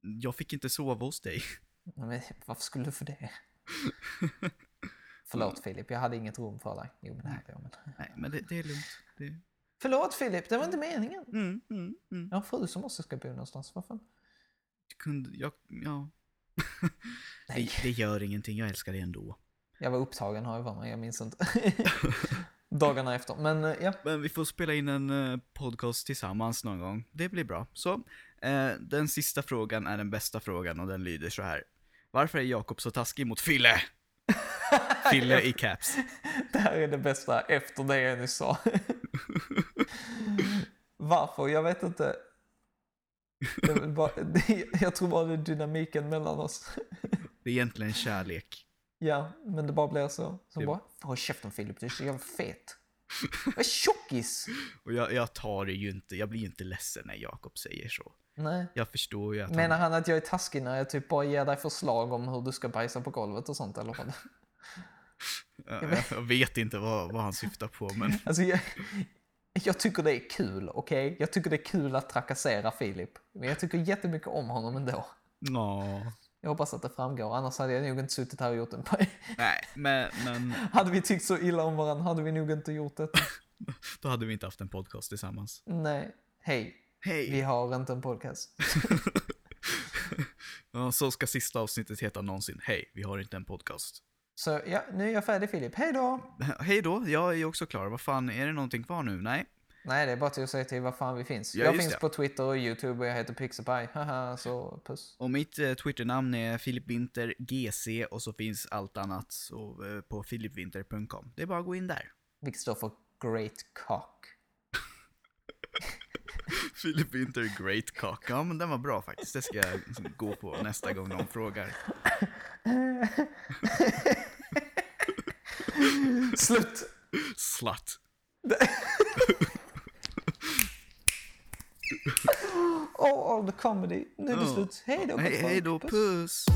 Speaker 2: Jag fick inte sova hos dig.
Speaker 1: Men varför skulle du för det? <laughs> Förlåt Filip, jag hade inget rum för dig. Jo, men jag. Men...
Speaker 2: Nej, men det, det är lugnt. Det...
Speaker 1: Förlåt Filip, det var inte meningen.
Speaker 2: Mm, mm, mm.
Speaker 1: Jag har en fru som också ska bo någonstans. Fan?
Speaker 2: Jag kunde, jag, ja. <laughs>
Speaker 1: Nej.
Speaker 2: Det, det gör ingenting, jag älskar dig ändå.
Speaker 1: Jag var upptagen har jag för mig, jag minns inte. <laughs> Dagarna efter. Men eh, ja,
Speaker 2: Men vi får spela in en eh, podcast tillsammans någon gång. Det blir bra. Så, eh, den sista frågan är den bästa frågan och den lyder så här. Varför är Jakob så taskig mot Fille? <laughs> Fille i caps.
Speaker 1: det här är det bästa efter det jag nyss sa. <laughs> Varför? Jag vet inte. Väl bara, jag tror bara det är dynamiken mellan oss.
Speaker 2: Det är egentligen kärlek.
Speaker 1: Ja, men det bara blir så. Så
Speaker 2: Det-
Speaker 1: bara, håll käften Filip, du är så jävla fet. Jag är tjockis! <laughs>
Speaker 2: Och jag, jag tar det ju inte, jag blir ju inte ledsen när Jakob säger så.
Speaker 1: Nej.
Speaker 2: Jag förstår ju att
Speaker 1: Menar han att jag är taskig när jag typ bara ger dig förslag om hur du ska bajsa på golvet och sånt eller vad?
Speaker 2: Jag, jag vet inte vad, vad han syftar på, men
Speaker 1: Alltså jag, jag tycker det är kul, okej? Jag tycker det är kul att trakassera Filip. Men jag tycker jättemycket om honom ändå.
Speaker 2: nå.
Speaker 1: Jag hoppas att det framgår, annars hade jag nog inte suttit här och gjort en
Speaker 2: Nej, men, men <laughs>
Speaker 1: Hade vi tyckt så illa om varandra hade vi nog inte gjort det. <laughs>
Speaker 2: då hade vi inte haft en podcast tillsammans.
Speaker 1: Nej, hej.
Speaker 2: Hej!
Speaker 1: Vi har inte en podcast. <laughs>
Speaker 2: Så ska sista avsnittet heta någonsin. Hej, vi har inte en podcast.
Speaker 1: Så ja, nu är jag färdig Filip. Hej då! <laughs>
Speaker 2: Hej då, jag är också klar. Vad fan, är det någonting kvar nu? Nej?
Speaker 1: Nej, det är bara till att säga till vad fan vi finns.
Speaker 2: Ja,
Speaker 1: jag finns
Speaker 2: det.
Speaker 1: på Twitter och YouTube och jag heter Pixabay. Haha, så puss.
Speaker 2: Och mitt eh, Twitternamn är Filip Winter GC och så finns allt annat så, eh, på filipwinter.com. Det är bara att gå in där.
Speaker 1: Vilket står för Great Cock. <laughs> <laughs>
Speaker 2: Filip Winter Great Cock. Ja, men den var bra faktiskt. Det ska jag gå på nästa gång någon frågar. <laughs>
Speaker 1: Slut!
Speaker 2: Slut. <laughs>
Speaker 1: Oh, all the comedy. Nu är det slut. Hej då,
Speaker 2: Hej, hej då,
Speaker 1: Puss.
Speaker 2: puss.